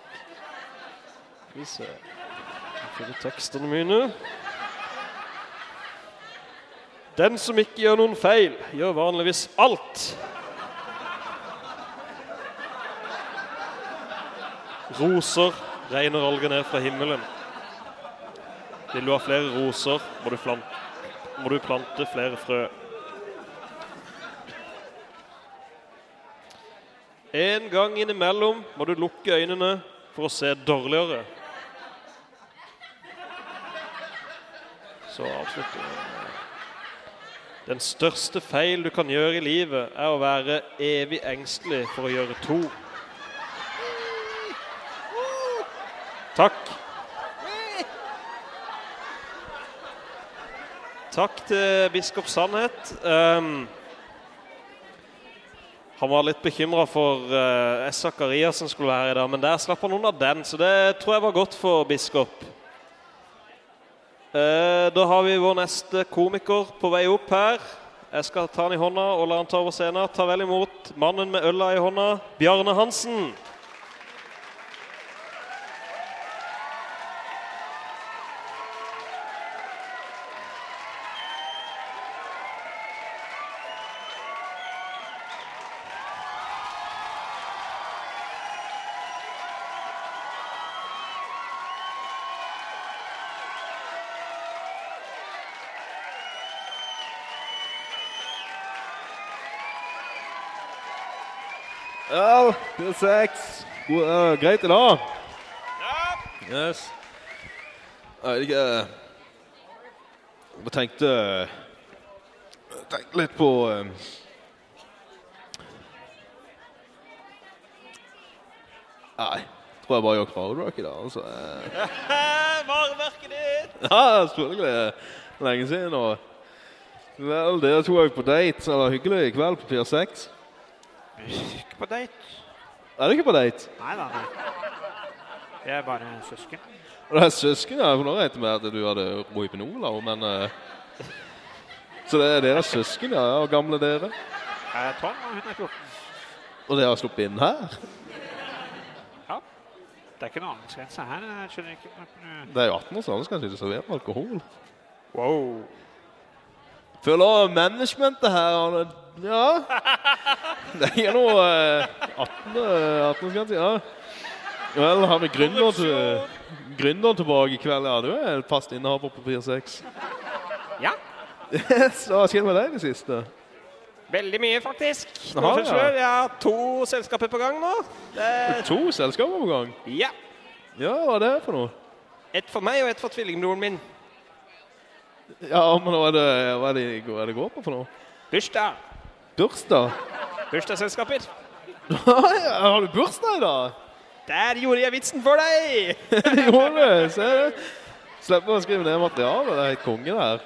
Skal vi se. Jeg finner tekstene mine. Den som ikke gjør noen feil, gjør vanligvis alt. Roser regner alger ned fra himmelen. Vil du ha flere roser, må du, må du plante flere frø. En gang innimellom må du lukke øynene for å se dårligere. Så avslutter vi. Den største feil du kan gjøre i livet, er å være evig engstelig for å gjøre to. Takk. Takk til biskop Sannhet. Um, han var litt bekymret for uh, S. Zakariassen skulle være i dag, men der slapp han unna den, så det tror jeg var godt for biskop. Eh, da har vi vår neste komiker på vei opp her. Jeg skal ta han i hånda og la han ta over scenen. Ta vel imot mannen med ølla i hånda, Bjarne Hansen. Seks. God, eh, greit i dag? Ja. Yes. Jeg vet ikke eh, Jeg tenkte tenkte litt på um, Nei, tror jeg bare gjør crowdwork i dag. Altså. Varemerket ditt! Ja, selvfølgelig. Lenge siden. Og vel, dere to er jo på date. Eller hyggelig i kveld på Pier 6. Ikke på date. Er du ikke på date? Nei da. Jeg er bare søsken. Og det er søsken, ja. For nå regnet jeg med at du hadde rohypnol, men... uh, så det er deres søsken, ja. Og gamle er dere? Jeg er 12, og hun er 14. Og dere har sluppet inn her? Ja. Det er ikke noen aldersgrense her. Jeg skjønner ikke. Det er jo 18 år, så alle skal ikke servere alkohol. Wow. Føler managementet her, han er- ja. Det er noe eh, 18, eh, 18 skal jeg si, ja. Vel, har vi gründer, til, gründer tilbake i kveld, ja. Du er fast innehaver på Papir 6. Ja. Så hva skjer med deg i det siste? Veldig mye, faktisk. Nå ja. Jeg har to selskaper på gang nå. Det To selskaper på gang. ja. Ja, hva er det for noe? Et for meg og et for tvillingbroren min. Ja, men hva er det, hva er det, hva er det går på for noe? Bursdag. Bursdag? Bursdagsselskaper. har du bursdag i dag? Der gjorde jeg vitsen for deg! Det gjorde du, ser du. Slipper å skrive ned materialet, det er helt konge der.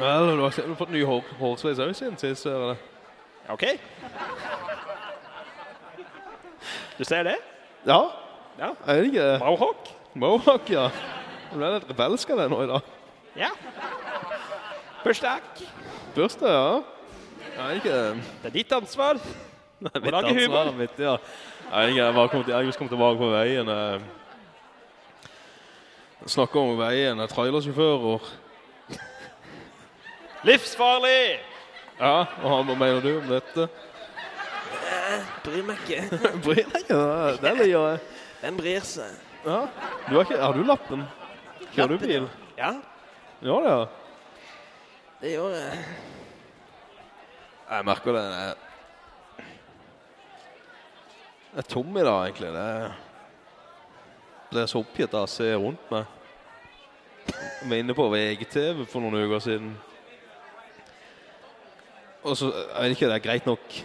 Vel, du har, fått ny hår, hårsveis òg siden sist, ser jeg. Ok. Du ser det? Ja, Ja. vet ikke. Mohawk. Mohawk, ja. Du ble litt rebelsk av det nå i dag. Ja. Bursdag. Bursdag, ja. Jeg vet ikke. Det er ditt ansvar. Nei, er lage humor. ansvaret Mitt, ja. Jeg vet jeg bare kom, til, jeg kom tilbake på veien. Jeg Snakker om veien, eh, trailersjåfører. Livsfarlig! Ja, og hva mener du om dette? Bryr meg ikke. Bryr deg ikke, det, det liker jeg. Den bryr seg. Ja, du har, ikke, har du lappen? Kjører du bil? Ja, Ja, det, ja. det gjør jeg. Jeg merker det. Jeg jeg er tom i dag, egentlig. Det er- ble så oppgitt av å se rundt meg. Vi var inne på VGTV for noen uker siden. Og så, jeg vet ikke, det er greit nok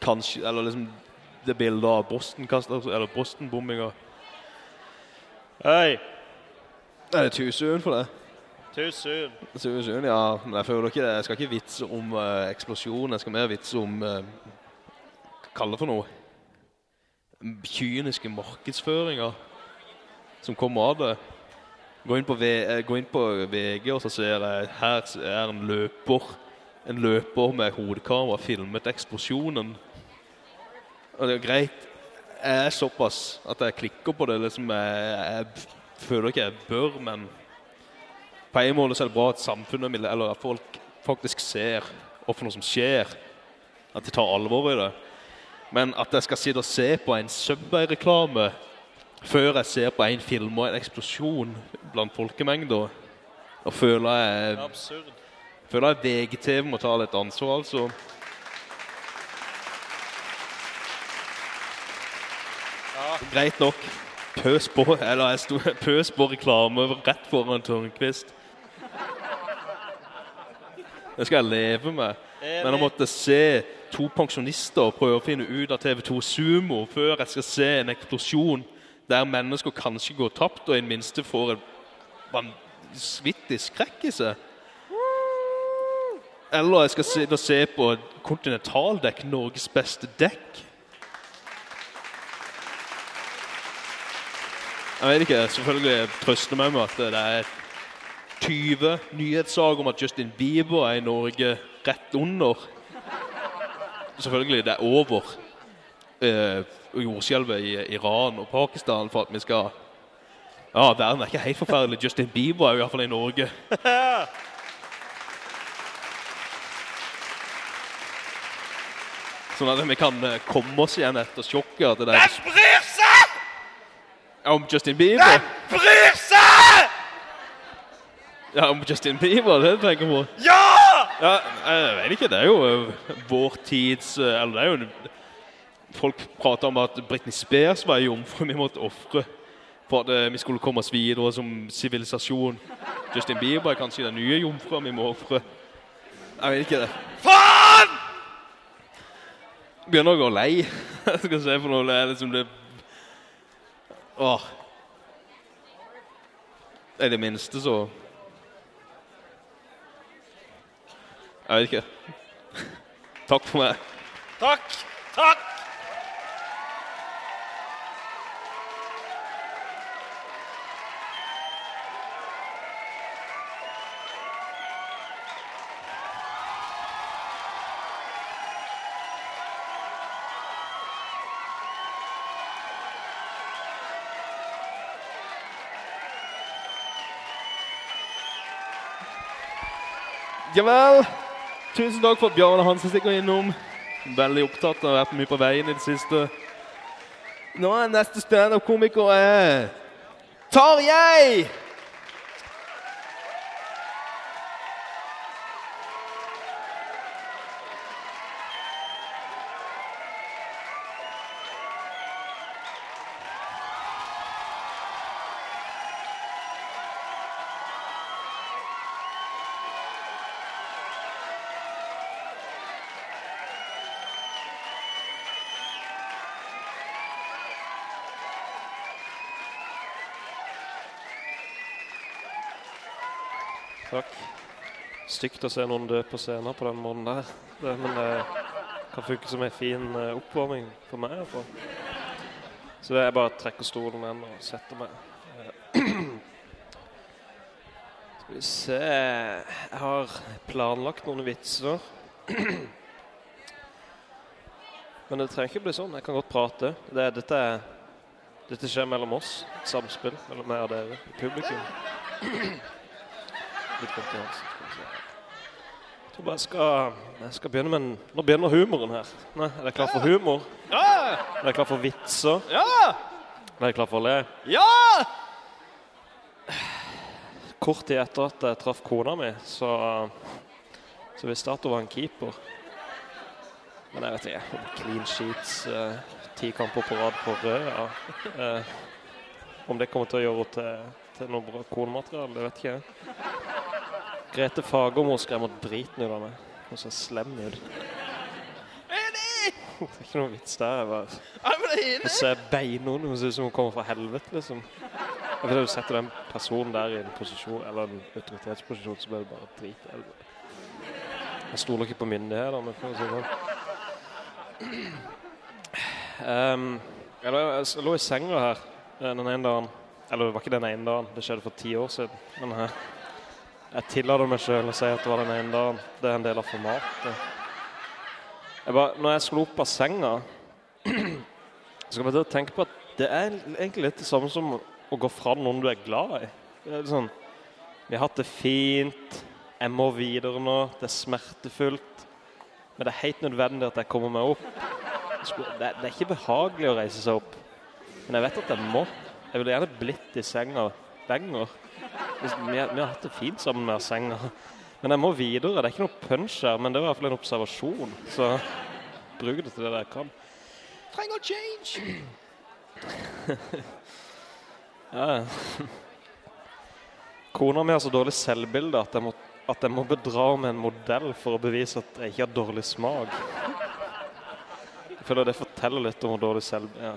Kanskje, eller liksom Det bildet av Boston-kastet, eller Boston-bomminga. Hei. Er det too soon for det? Too soon, ja. Men jeg føler ikke det. Jeg skal ikke vitse om uh, eksplosjon. Jeg skal mer vitse om uh, Kalle det for noe. Kyniske markedsføringer som kommer av det. Gå inn, på v eh, gå inn på VG, og så ser jeg her er en løper. En løper med hodekamera filmet eksplosjonen. Og det er greit. Jeg er såpass at jeg klikker på det. Liksom jeg, jeg føler ikke jeg bør, men på en måte så er det bra at samfunnet, eller at folk faktisk ser opp for noe som skjer. At de tar alvor i det. Men at jeg skal sitte og se på en Subway-reklame før jeg ser på en film og en eksplosjon blant folkemengder, og føler jeg, Absurd. føler jeg VGTV må ta litt ansvar, altså. Greit nok. Pøs på, eller jeg sto, pøs på reklame rett foran Tørnqvist. Det skal jeg leve med. Men jeg måtte se to pensjonister prøve å finne ut av TV2 Sumo før jeg skal se en eksplosjon der mennesker kanskje går tapt, og i det minste får en vanvittig skrekk i seg. Eller jeg skal og se på kontinentaldekk, Norges beste dekk. Jeg vet ikke, selvfølgelig trøster meg med at det er 20 nyhetssaker om at Justin Bieber er i Norge rett under. Selvfølgelig, det er over eh, jordskjelvet i Iran og Pakistan for at vi skal... Ja, verden er ikke helt forferdelig. Justin Bieber er jo i hvert fall i Norge. Sånn at vi kan eh, komme oss igjen etter sjokket. Hvem bryr seg? Om Justin Bieber? Bryr seg! Ja, om Justin Bieber, det tenker jeg på. Ja! Ja, jeg vet ikke, det er jo eh, vår tids, eh, eller det er jo, folk prater om at Britney Spears var jomfru vi måtte offre for at eh, vi skulle komme oss videre som sivilisasjon. Justin Bieber er kanskje den nye jomfrua vi må offre. Jeg vet ikke det. Faen! Begynner å gå lei. Jeg skal se for noe, det er liksom det... Åh. Det er det minste så... Jeg vet ikke. Takk for meg. Takk, takk. Tusen takk for at Bjarne Hansen stikker innom. Veldig opptatt, har vært mye på veien i det siste. Nå er neste standup-komiker er... Tarjei! Stygt å se noen dø på scenen på den måten der. Det, men det kan funke som en fin eh, oppvarming for meg. i hvert fall. Så det er bare å trekke stolen igjen og sette meg. Eh, Skal vi se Jeg har planlagt noen vitser. Men det trenger ikke bli sånn. Jeg kan godt prate. Det, dette, dette skjer mellom oss. Et samspill mellom meg og dere. Publikum. Litt godt i halsen, skal vi se. Jeg tror bare jeg skal, jeg skal begynne med en... Nå begynner humoren her. Nei, er dere klar for humor? Ja! Er dere klar for vitser? Ja! Er dere klar for å le? Ja! Kort tid etter at jeg traff kona mi, så, så visste jeg at hun var en keeper. Men jeg vet ikke, clean sheets, eh, ti kamper på rad på rød, ja. Eh, om det kommer til å gjøre henne til, til noe bra konemateriale, det vet ikke jeg. Grete Fagermo skremmer driten ut av meg. Hun ser slem ut. Enig! Det er ikke noe vits der. Jeg bare? Hun ser beinhånd, hun ser ut som hun kommer fra helvete, liksom. Jeg vet, du setter den personen der i en posisjon, eller en autoritetsposisjon, så blir det bare drit. Jeg, stoler ikke på myndighetene, for å si det sånn. Um, jeg, jeg lå i senga her eh, den ene dagen, eller det var ikke den ene dagen, det skjedde for ti år siden, men eh, jeg tillader meg selv å si at det var den ene dagen. Det er en del av formatet. Jeg bare, når jeg slo opp av senga, så skal jeg tenke på at det er egentlig litt det samme som å gå fra noen du er glad i. Det er sånn, vi har hatt det fint, jeg må videre nå, det er smertefullt, men det er helt nødvendig at jeg kommer meg opp. Det er, det er ikke behagelig å reise seg opp, men jeg vet at jeg må. Jeg ville gjerne blitt i senga Hvis- Vi vi har hatt det fint sammen med senga. Men jeg må videre. Det er ikke noe punch her, men det var i hvert fall en observasjon. Så bruk det til det jeg kan. Trenger change. Ja. Kona mi har så dårlig selvbilde at jeg, må, at jeg må bedra med en modell for å bevise at jeg ikke har dårlig smak. Jeg føler det forteller litt om hvor dårlig selvbilde ja.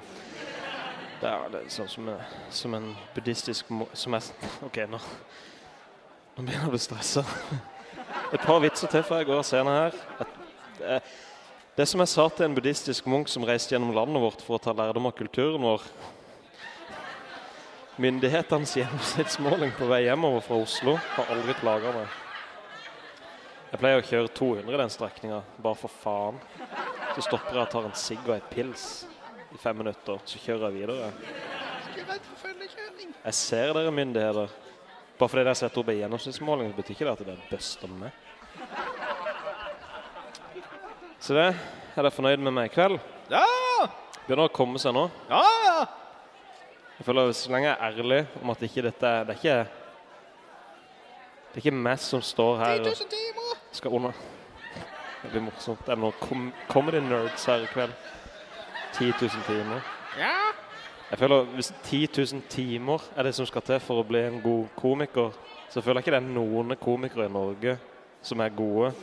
Er, det er sånn som, som en buddhistisk som er, Ok, nå, nå begynner jeg å bli stresset. Et par vitser til før jeg går av scenen her. Et, det, det som jeg sa til en buddhistisk munk som reiste gjennom landet vårt for å ta lærdom av kulturen vår, Myndighetenes gjennomsnittsmåling på vei hjemover fra Oslo har aldri plaget meg. Jeg pleier å kjøre 200 i den strekningen, bare for faen. Så stopper jeg og tar en sigg og et pils i fem minutter, så kjører jeg videre. Jeg ser dere myndigheter. Bare fordi jeg setter opp en gjennomsnittsmåling, så betyr ikke det at det er best om meg. Så det, er dere fornøyd med meg i kveld? Ja! Begynner å komme seg nå. Ja, ja! Jeg føler så lenge jeg er ærlig om at ikke dette det er ikke det er ikke meg som står her og skal under. Det blir morsomt. Det er noen com comedy nerds her i kveld. 10 000 timer. Jeg føler hvis 10 000 timer er det som skal til for å bli en god komiker, så føler jeg ikke det er noen komikere i Norge som er gode.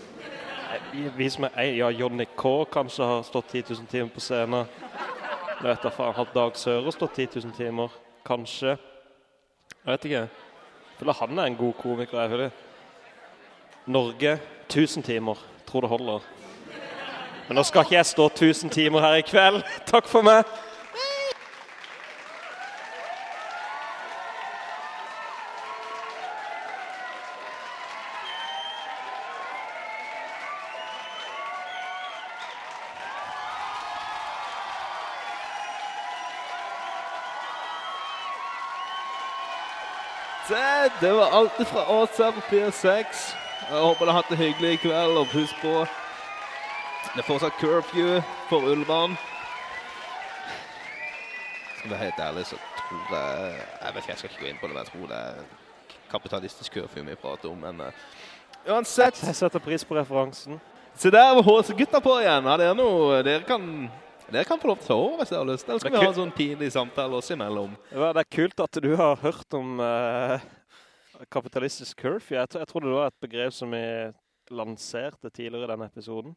Eh, Vi som er, ja, Johnny K kanskje har stått 10 000 timer på scenen. Jeg vet da faen, har Dag Søre stått 10 000 timer? Kanskje. Jeg vet ikke. Jeg føler han er en god komiker. Jeg føler Norge, 1000 timer. Tror det holder. Men nå skal ikke jeg stå 1000 timer her i kveld. Takk for meg. Det, var alt fra Åsa på Pier 6. Jeg håper dere har hatt det hyggelig i kveld, og husk på det er fortsatt curfew for Ullmann. Skal vi være helt ærlig, så tror jeg Jeg vet ikke, jeg skal ikke gå inn på det, men jeg tror det er kapitalistisk curfew vi prater om, men uh, uansett Jeg setter pris på referansen. Se der var HC-gutta på igjen. Ja, det er noe Dere kan dere kan få lov til å høre hvis dere har lyst. Eller skal vi ha en sånn pinlig samtale oss imellom? Det det er kult at du har hørt om uh, kapitalistisk curfew. Jeg, jeg trodde det var et begrep som vi lanserte tidligere i denne episoden.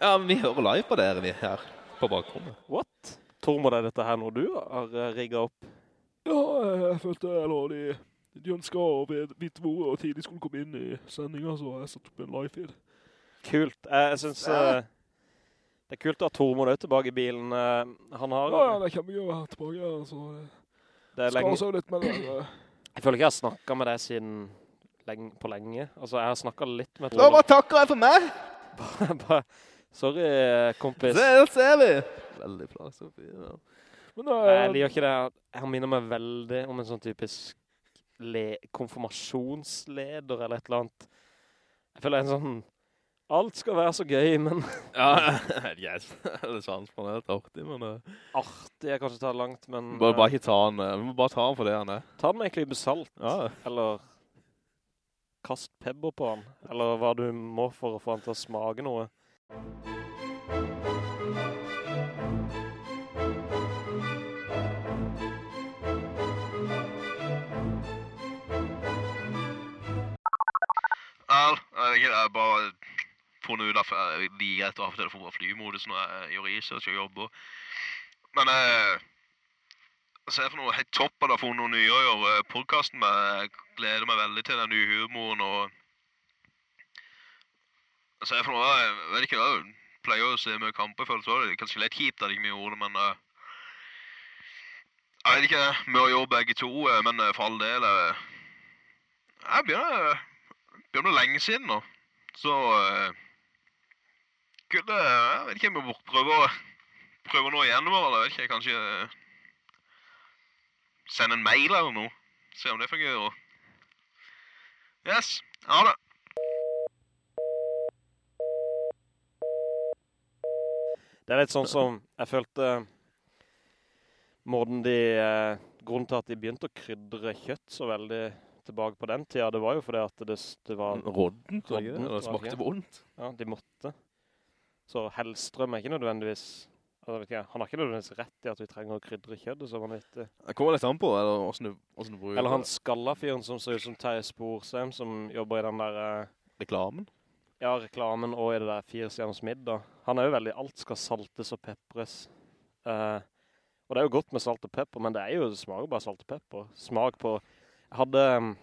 Ja, vi hører live på dere, vi her på bakrommet. What? Tormod, er dette her når du har uh, rigget opp? Ja, jeg følte eller de, de ønsket å vite hvor og tid de skulle komme inn i sendingen, så jeg satt opp en live-feed. Kult. Jeg, jeg synes eh, det er kult å ha Tormod også tilbake i bilen. Eh, han har... Ja, ja, det kommer jo å være tilbake, her, så det er skal lenge, også litt med det. eh. jeg føler ikke jeg har snakket med deg siden lenge, på lenge. Altså, jeg har snakket litt med Tormod. Nå bare takker jeg for meg! Bare- Sorry, eh, kompis. Se, ser vi! Veldig bra, Sofie. Ja. Men Nei, jeg eh, liker ikke det. Han minner meg veldig om en sånn typisk le konfirmasjonsleder eller et eller annet. Jeg føler en sånn Alt skal være så gøy, men Ja, yes. det er sant, for han er litt artig, men... Uh, artig er kanskje ta det langt, men bare, eh, bare ikke ta han, vi må bare ta han for det han er. ta han med en klype salt, Ja, eller kast pepper på han, eller hva du må for å få han til å smake noe. Al, jeg jeg har bare funnet ut at jeg liker etter å ha på flymodus når jeg gjør research og jobber. Men eh, så er det for noe helt topp at jeg har funnet noe nye å gjøre podkasten podcasten med. Jeg gleder meg veldig til den nye humoren og så jeg, for noe, jeg vet ikke, jeg pleier å se mye kamper, føler så det kanskje litt kjipt at jeg ikke gjorde det, men uh, jeg vet ikke, mye å gjøre begge to, eh, men eh, for all del, uh, jeg begynner, begynner lenge siden nå. Så uh, kunne Jeg vet ikke jeg må prøve å prøve noe igjen. Eller jeg vet ikke, kanskje sende en mail eller noe. Se om det fungerer. Yes. Ha det. Det er litt sånn som jeg følte måten de, eh, grunnen til at de begynte å krydre kjøtt så veldig tilbake på den tida, det var jo fordi at det, det var, Rodden, tror jeg, eller smakte vondt. ja, de måtte. Så Hellstrøm er ikke nødvendigvis, altså, ikke, han har ikke nødvendigvis rett i at vi trenger å krydre kjøttet, som han vet. Det kommer litt an på, eller hvordan du, hvordan du bruker Eller han skallafyren som ser ut som Terje Sporsheim, som jobber i den der, eh, reklamen. Ja, reklamen og i det der fire stjerners middag. Han er jo veldig, alt skal saltes og peppres. Eh, og det er jo godt med salt og pepper, men det er jo, smak bare salt og pepper. Smak på, jeg hadde, um,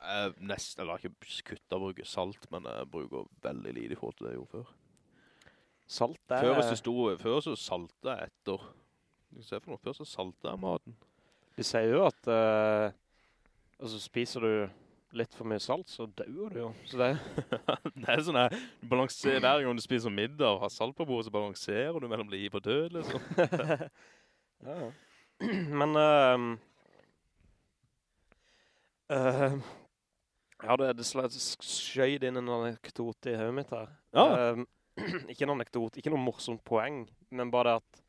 Jeg nest, eller ikke kuttet å bruke salt, men jeg bruker veldig lite i forhold til det jeg gjorde før. salt er... Før, hvis det sto, før så salte jeg etter. Se for noe, før så salte jeg maten. De sier jo at, eh, altså spiser du litt for mye salt, så dør du jo. Så det, det er sånn her, du balanserer hver gang du spiser middag og har salt på bordet, så balanserer du mellom liv og død, liksom. ja, ja. Men, ehm, uh, ja, det, det skjøyd inn en anekdote i høyet mitt her. Ja. Ehm, ikke en anekdote, ikke noe morsomt poeng, men bare det at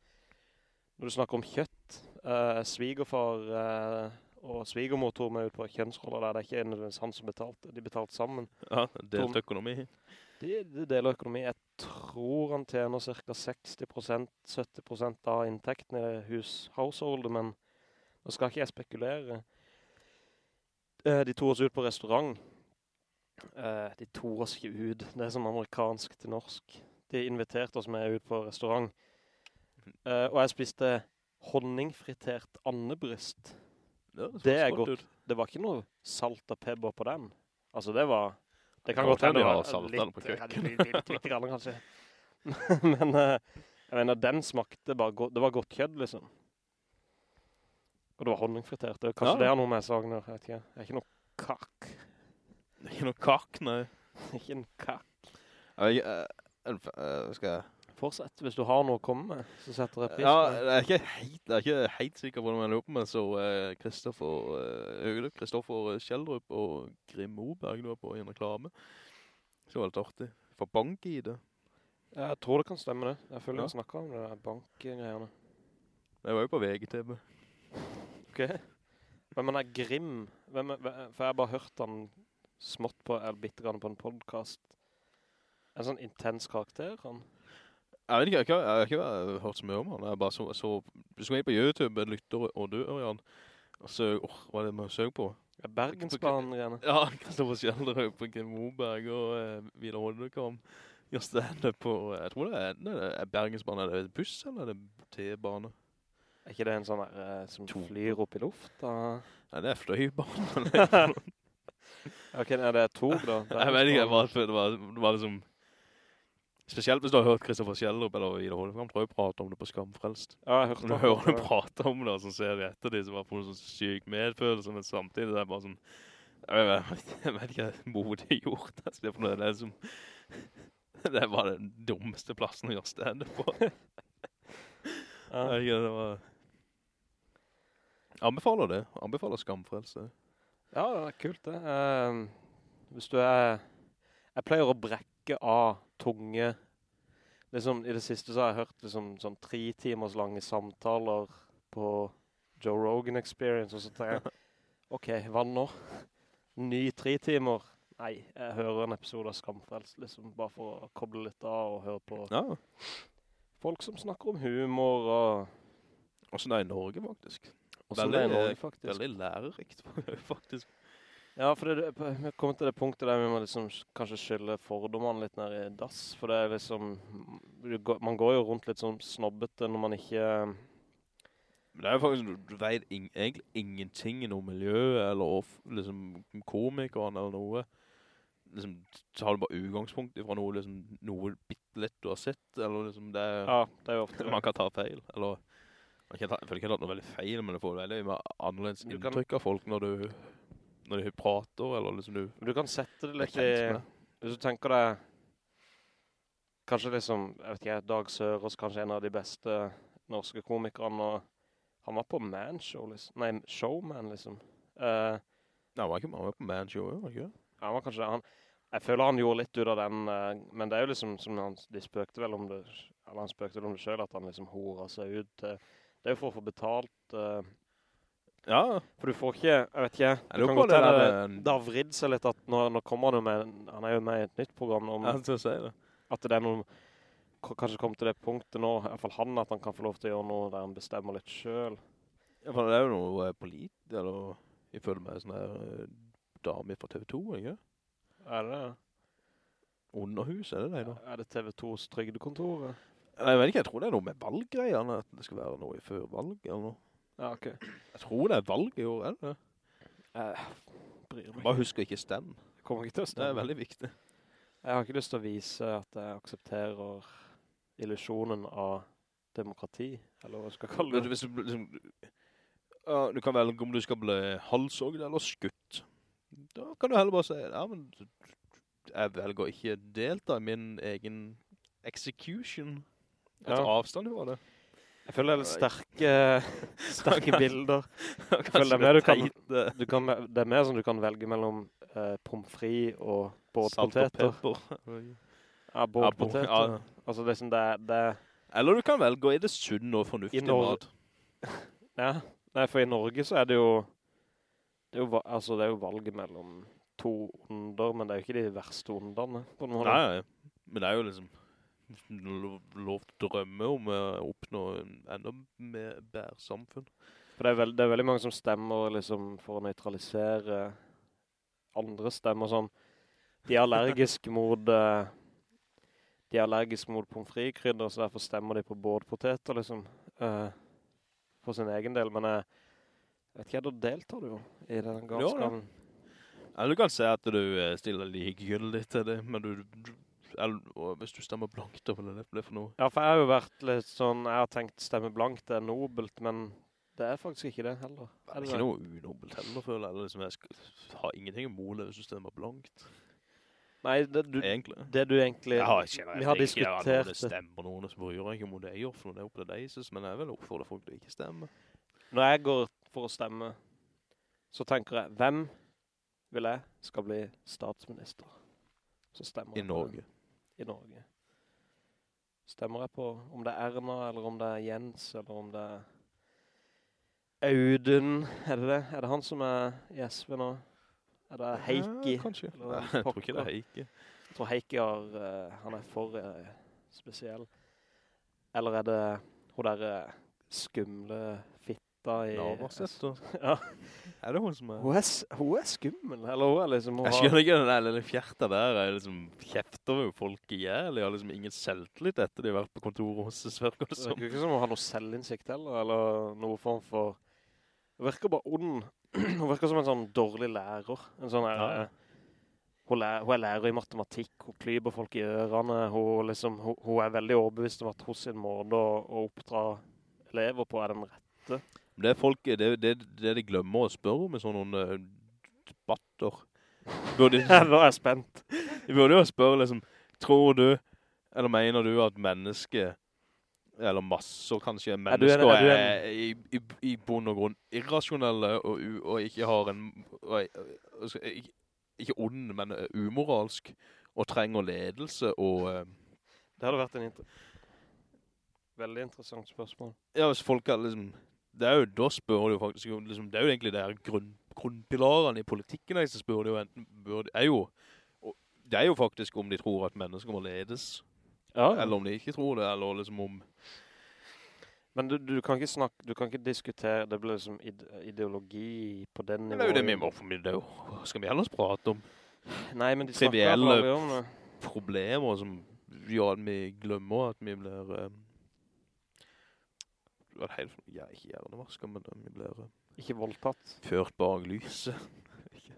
når du snakker om kjøtt, uh, svigerfar eh, og svigermor tog meg ut på kjønnsroller der, det er ikke nødvendigvis han som betalte, de betalte sammen. Ja, delt økonomi. De, de deler økonomi. Jeg tror han tjener cirka 60%, 70% av inntekten i husholdet, men nå skal ikke jeg spekulere. Eh, De tog oss ut på restaurant. Eh, De tog oss ikke ut. Det er som amerikansk til norsk. De inviterte oss med ut på restaurant. Eh, Og jeg spiste honningfritert andebryst. Ja, Det er godt. ut. Det var ikke noe salt og pepper på den. Altså det var... Det kan kan godt hende det de har saltet den på kjøkken. Litt, litt, grann kanskje. Men eh, jeg mener, den smakte bare godt. Det var godt kjødd liksom. Og det var honningfritert. Kanskje Ja. det er noe med sagner, jeg vet ikke. Det er ikke noe kakk. Det er ikke noe kakk, nei. ikke en kakk. Jeg, eh, eh, skal jeg... Fortsett, hvis du har noe å komme med, så setter jeg pris Ja, på det. jeg er ikke helt, jeg er ikke helt sikker på hvordan jeg løper med, så eh, Kristoffer, uh, Kristoffer Kjeldrup og Grim Moberg var på i en reklame. Så var det litt artig. For bank i det. Jeg tror det kan stemme det. Jeg føler Ja. jeg snakker om det der bankgreiene. Jeg var jo på VGTV. Ok. Hvem er Grim? Hvem er, for jeg har bare hørt han smått på, eller bittegrann på en podcast. En sånn intens karakter, han. Jeg vet ikke, jeg har ikke, jeg har ikke hørt så mye om han. Jeg bare så, så så inn på YouTube, lytter og dør, Jan. Og så, åh, hva er det man søker på? Ja, Bergensbanen, Rene. Ja, Kristoffer Kjeldrup og Kim Moberg og eh, Vidar Hoddekom. Gjør stedet på, jeg tror det er, det er Bergensbanen, er det buss eller er det T-bane? Er ikke det en sånn der, eh, som To. flyr opp i lufta? Nei, det er fløybanen. Ok, er det tog da? Jeg vet ikke, jeg bare det var, det var liksom... Spesielt hvis du har hørt Kristoffer Kjellrup eller Ida Hoddekom, tror jeg prate om det på Skamfrelst. Ja, jeg hørte Når du hører du prate om det, og så ser du etter de som har fått en sånn syk medfølelse, men samtidig det er bare sånn, jeg vet, jeg vet ikke, modig gjort, altså, det er det er som, det var den dummeste plassen å gjøre stedet på. Ja. Jeg det var... Anbefaler det, anbefaler Skamfrelst. Ja, det er kult det. Uh, hvis du er... Jeg pleier å brekke av tunge... Liksom, i det siste så har jeg hørt liksom sånn tre timers lange samtaler på Joe Rogan Experience, og så tenker jeg, ok, hva nå? Ny tre timer? Nei, jeg hører en episode av Skamfrelst, liksom, bare for å koble litt av og høre på Ja, folk som snakker om humor og... også det er i Norge faktisk. som det er i Norge, faktisk. Veldig lærerikt, faktisk. Ja, for det, vi kommer til det punktet der vi må liksom kanskje skylle fordommene litt ned i dass, for det er liksom, man går jo rundt litt sånn snobbete når man ikke, Men det er jo faktisk, du, vet ing, egentlig ingenting i noe miljø, eller liksom komikeren eller noe. Liksom, så har du bare utgangspunkt fra noe, liksom, noe bittelett du har sett, eller liksom, det ja, det er jo ofte man kan ta feil, eller, man kan ta, jeg føler ikke at det er noe veldig feil, men du får veldig annerledes inntrykk av folk når du, når de prater, eller liksom du, du kan sette det litt i, hvis du tenker deg, kanskje liksom, jeg vet ikke, Dag Sørås, kanskje en av de beste norske komikerne, og han var på Man Show, liksom. Nei, Showman, liksom. Uh, nei, han var ikke han var på Man Show, var ikke det? han var kanskje, han, jeg føler han gjorde litt ut av den, uh, men det er jo liksom, som han, de spøkte vel om det, eller han spøkte vel om det selv, at han liksom horer seg ut. til- det er jo for å få betalt, eh, Ja, for du får ikke, jeg vet ikke, det kan på godt det det, det har vridd seg litt at nå, nå kommer han jo med, han er jo med i et nytt program om det. at det er noen, kanskje kommer til det punktet nå, i hvert fall han, at han kan få lov til å gjøre noe der han bestemmer litt selv. Ja, for det er jo noe eh, polit, eller, jeg føler meg sånn her, eh, dame fra TV2, ikke? Er det det? Underhus, er det det da? Er det TV2s trygdekontoret? Nei, Jeg vet ikke, jeg tror det er noe med valggreiene, at det skal være noe i før valg, eller noe. Ja, ok. Jeg tror det er valg i år, er det det? Jeg bryr meg Bare husk å ikke stemme. Jeg kommer ikke til å Det er veldig viktig. Jeg har ikke lyst til å vise at jeg aksepterer illusionen av demokrati, eller hva jeg skal kalle det. hvis du, liksom, Ja, du kan velge om du skal bli halshogd eller skutt. Da kan du heller bare si, ja, men jeg velger ikke delta i min egen execution. Et Ja. avstand fra det. Jeg føler det er sterke, sterke bilder. Det er mer du kan- eh, Du kan, det er mer som du kan velge mellom eh, pomfri og båtpoteter. Ja, båtpoteter. ja. Altså liksom det, det, Eller du kan velge er det sunn og fornuftig mat. ja. Nei, for i Norge så er det jo, det er jo, altså det er jo valget mellom to onder, men det er jo ikke de verste underne på noen måte. Nei, nei. Men det er jo liksom lov, til å drømme om å oppnå enda mer bedre samfunn. For det er, veld, det er veldig mange som stemmer liksom for å nøytralisere andre stemmer sånn. De er allergiske mot eh, de er allergiske mot pomfrikrydder, så derfor stemmer de på bådpoteter, liksom Uh, for sin egen del. Men jeg vet ikke, da deltar du jo i den galskapen. Ja, du kan si at du eh, stiller likegyldig til det, men du, du eller, hvis du stemmer blankt, da, hva er det for noe? Ja, for jeg har jo vært litt sånn, jeg har tenkt stemme blankt, det er nobelt, men det er faktisk ikke det heller. Det er ikke noe unobelt heller, føler jeg. Liksom, jeg har ingenting imot det hvis du stemmer blankt, Nei, det du, egentlig. det du egentlig... Jeg har ikke, vi har det diskutert det. det. stemmer noen, som bryr jeg ikke om det jeg gjør, for det er opp til deg, synes, men jeg vil oppfordre folk til ikke stemme. Når jeg går for å stemme, så tenker jeg, hvem vil jeg skal bli statsminister? I jeg Norge. I Norge. Stemmer jeg på om det er Erna, eller om det er Jens, eller om det er Audun, er det det? Er det han som er i SV nå? Er det Heikki? Ja, kanskje. Eller Nei, jeg tror ikke det er Heikki. Jeg tror Heikki har, uh, han er for uh, spesiell. Eller er det hun der uh, skumle i... da. Ja. Er det hun som er... Hun er, hun er skummel, eller hun er liksom... Hun Jeg skjønner ikke den der lille fjerta der, jeg liksom kjefter jo folk ihjel, jeg har liksom ingen selvtillit etter de har vært på kontoret hos oss, og det Det er virker ikke som hun har noe selvinnsikt heller, eller noe form for... Hun virker bare ond. Hun virker som en sånn dårlig lærer. En sånn her... Ja. eh, Hun, lærer, hun er lærer i matematikk, hun klyber folk i ørene, hun, liksom, hun, hun er veldig overbevist om at hos sin måte å, å oppdra elever på er den rette. Det er folk, det, det, det de glemmer å spørre om i sånne uh, debatter. Burde, jeg er spent. Jeg burde jo spørre liksom, tror du, eller mener du at mennesket, eller masser kanskje, en- mennesker er er, du en- i, i, i bunn og grunn irrasjonelle og, og ikke har en, og, og, ikke, ond, men uh, umoralsk, og trenger ledelse og... Uh, Det hadde vært en inter... veldig interessant spørsmål. Ja, hvis folk er liksom, det er jo, da spør du faktisk, liksom, det er jo egentlig det her grunn, grunnpilarene i politikken, jeg, så spør du jo enten, bør, er jo, det er jo faktisk om de tror at mennesker må ledes, Ja, eller om de ikke tror det, eller liksom om, Men du, du kan ikke snakke, du kan ikke diskutere, det blir liksom ideologi på den nivåen. det er jo det vi må, formidle, jo, hva skal vi ellers prate om? Nei, men de snakker Trivielle- aldri om det. Problemer som gjør at vi glemmer at vi blir, um, det var helt, ja, ikke hjernevasker, men uh, vi blir uh, Ikke voldtatt. ført bak lyset.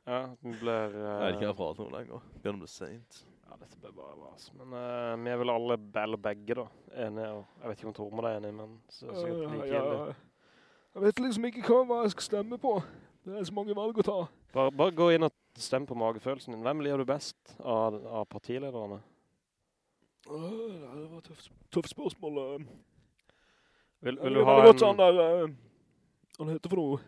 Ja, vi blir... Jeg vet ikke jeg Uh, prater om lenger. Begynner å sent. ja, dette blir bare vas. Men uh, vi er vel alle, eller begge da, enige, og jeg vet ikke om Tormod er enig, men så, sikkert Øh, like ja, ille. jeg vet liksom ikke hva, jeg skal stemme på. Det er så mange valg å ta. Bare, bare gå inn og stemme på magefølelsen din. Hvem liker du best av, av partilederne? Uh, det var et tøft, tøft spørsmål. øh. Vil, vil du ha godt en... han der, uh, han heter for noe.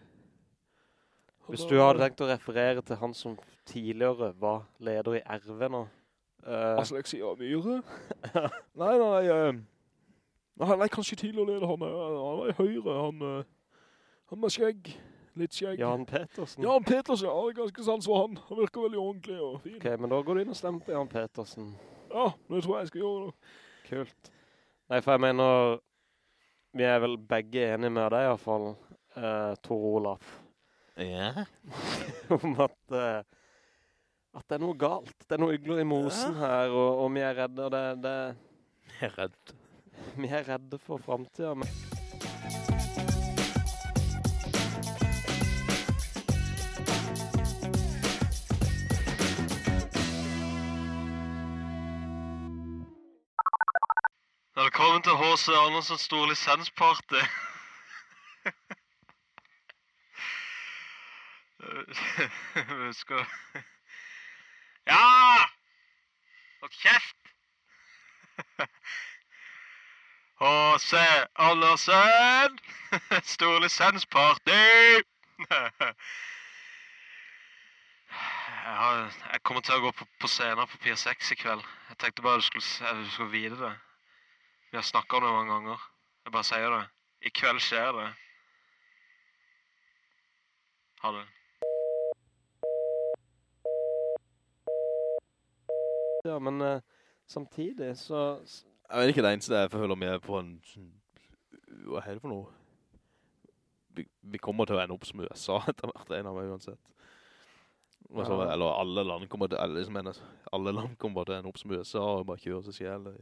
Han Hvis du hadde tenkt å referere til han som tidligere var leder i RV nå, Uh, Asleksi sier Myhre? nei, nei, nei, nei, kanskje tidligere leder han, øh, han er i høyre, han, han med skjegg, litt skjegg. Jan Petersen. Jan Petersen, ja, det er ganske sans for han. Han virker veldig ordentlig og fin. Ok, men da går du inn og stemmer på Jan Petersen. Ja, det tror jeg jeg skal gjøre da. Kult. Nei, for jeg mener, vi er vel begge enige med deg i hvert fall, uh, Tor Olaf, Ja. om at, uh, at det er noe galt. Det er noe ygler i mosen her, og, og vi er redde, det, det, Vi er redde. vi er redde for fremtiden. Men Velkommen til H.C. Andersens store lisensparty. Skal Ja! Hold kjeft! H.C. Andersen! Stor lisensparty! Jeg kommer til å gå på, på scenen på Pier 6 i kveld. Jeg tenkte bare du skulle, du skulle vite det. Vi har snakka om det mange ganger. Jeg bare sier det. I kveld skjer det. Ha det. Ja, men uh, samtidig så... Jeg vet ikke det eneste jeg føler er på en sånn, hva er det for noe? Vi, vi kommer til å ende opp som USA etter hvert, en av meg uansett. Ja. Eller alle land kommer til, eller, liksom, alle land kommer til å ende opp som USA og bare kjøre seg selv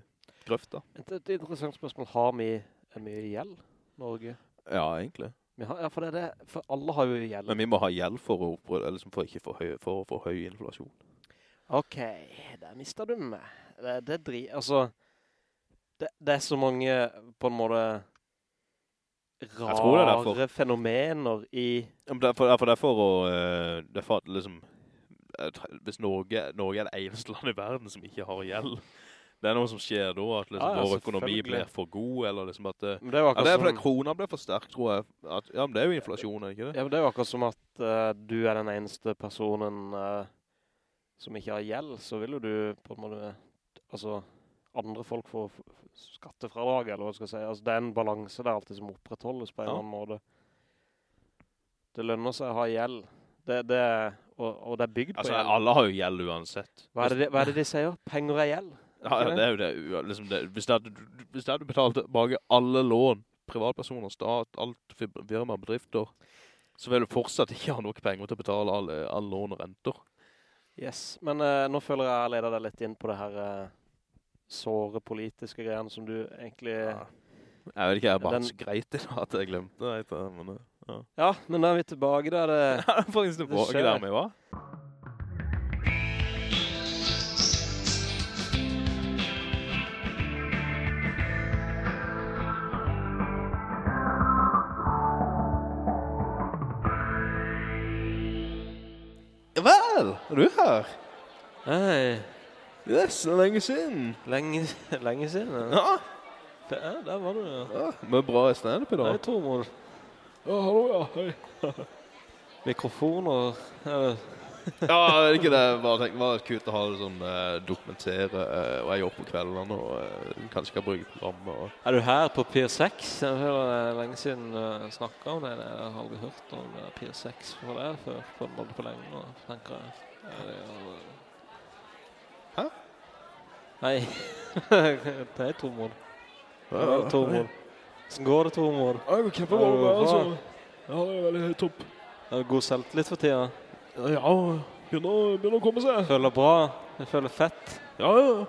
grøfta. Et, et interessant spørsmål. Har vi er mye gjeld, Norge? Ja, egentlig. Har, ja, for det er det. For alle har jo gjeld. Men vi må ha gjeld for å for, liksom for ikke for høy, for å få høy inflasjon. Ok, der mister du meg. Det, det dri... Altså, det, det er så mange, på en måte, rare det er fenomener i... Ja, men derfor, derfor, derfor å, er for at liksom, hvis Norge, Norge er det eneste land i verden som ikke har gjeld, det er noe som skjer da, at liksom, Ja, vår økonomi blir for god, eller liksom at det, det er ja, det er fordi som... krona blir for sterk, tror jeg. At, ja, men det er jo inflasjon, er ikke det? Ja, men det er jo akkurat som at uh, du er den eneste personen uh, som ikke har gjeld, så vil jo du på en måte, altså, andre folk får skattefradrag, eller hva skal jeg si. Altså, det er en balanse der alltid som opprettholdes på en Ja. eller annen måte. Det lønner seg å ha gjeld. Det, det og, og det er bygd på Altså, gjeld. alle har jo gjeld uansett. Hva er, det, de- hva er det de sier? Penger er gjeld. Ja, ja, det er jo det. Liksom det hvis, det hadde, hvis det hadde betalt tilbake alle lån, privatpersoner, stat, alt fir- firma, bedrifter, så vil du fortsatt ikke ha nok penger til å betale alle, alle lån og renter. Yes, men uh, nå føler jeg jeg leder deg litt inn på det her uh, såre politiske greiene som du egentlig... Ja. Jeg vet ikke, jeg bare Den- greit i dag at jeg glemte det. Men, ja. Ja, men da er vi tilbake der det... Ja, faktisk tilbake der med, hva? Er du her? Hei, Yes, det er lenge siden. lenge, lenge siden. Ja. Ja, er, der var du, ja. ja med bra stand-up i dag. Hei. Tormod. Ja, hallo, ja, hei. Mikrofoner. eh, Ja, det er ikke det. Bare tenkte det var kult å ha det sånn eh, dokumentere, eh, og jeg jobber på kveldene, og eh, kanskje kan bruke programmet. Og... Er du her på Pier 6? Jeg føler det er lenge siden jeg snakket om det. Jeg har aldri hørt om det Pier 6 for det før, på på lenge og tenker jeg. Ja, det er- Hæ? mål. det er Tormod. Ja, Hvordan går det, Tormod? Ja, det går kjempebra mål, altså. Ja, det er veldig høyt topp. Er du god selvtillit for tida? Ja, begynner, begynner å komme seg. Føler bra? Jeg føler fett? Ja, ja.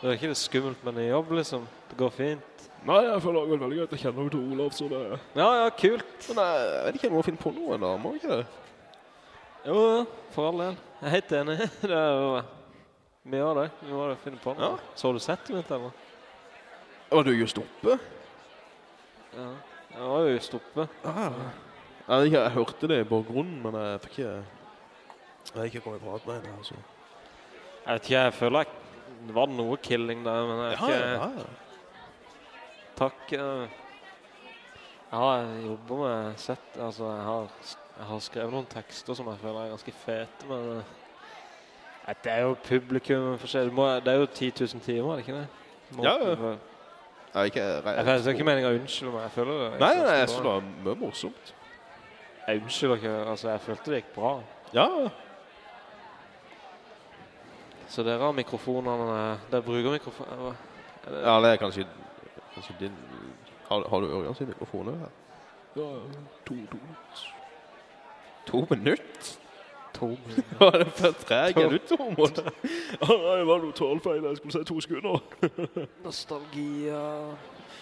Det er ikke det skummelt med en jobb, liksom. Det går fint. Nei, jeg føler det går veldig greit. Jeg kjenner jo til Olav, så det. Ja, ja, kult. Men jeg vet ikke, om jeg må finne på noe da, må ikke det? Jo, for all del. Jeg er helt enig. Det er jo mye av det. Vi må finne på noe. Ja. Så du settet mitt, eller? Var du just oppe? Ja. Jeg var jo stoppe. Ja, jeg, jeg hørte det i bakgrunnen, men jeg fikk ikke... Jeg har ikke kommet i prat med henne, altså. Jeg vet ikke, jeg føler jeg, det var noe killing der, men jeg er Ja, ikke... ja, ja. Takk. Jeg har jeg jobber med sett, altså jeg har, jeg har skrevet noen tekster som jeg føler er ganske fete, men eh, det er jo publikum forskjellig. Må, det er jo 10 000 timer, er det ikke det? Må, Ja, ja. Jeg, er ikke, jeg, Jeg, jeg, er ikke meningen å unnskylde meg, jeg føler det. Jeg Nei, nei, jeg synes det var mye morsomt. Jeg unnskylder ikke, altså jeg følte det gikk bra. Ja, Så dere har mikrofonene, dere bruker mikrofoner. Er det- ja det er kanskje, kanskje din... Har, har du Ørjan sin mikrofoner her? Ja, to, to. To minutter? To Var det for treg er du? Ja, nei, det var noe tålfeil. Jeg skulle si to sekunder. Nostalgia.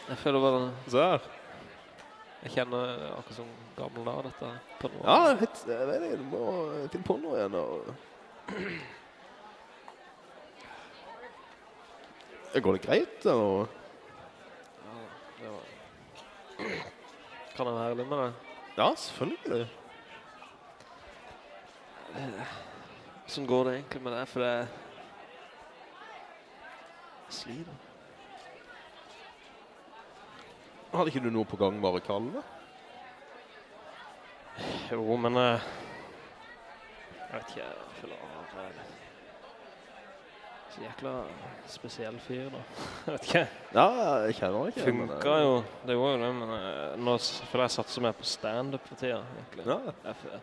Jeg føler bare, Se her. jeg kjenner akkurat som gammel da, dette. På noe. Ja, hit, jeg vet ikke, du må finne på noe igjen. Og... Går det greit, eller? Ja, det var... Kan jeg være ærlig med det? Ja, selvfølgelig. Sånn går det egentlig med det, for det sliter. Hadde ikke du noe på gang bare kalle? Jo, men eh, jeg vet ikke, jeg føler jeg er så jækla spesiell fyr da. Jeg vet ikke. Ja, jeg kjenner ikke. Funka jo, det gjorde jo det, men eh, nå føler jeg satser mer på stand-up for tida, egentlig. Ja, Jeg,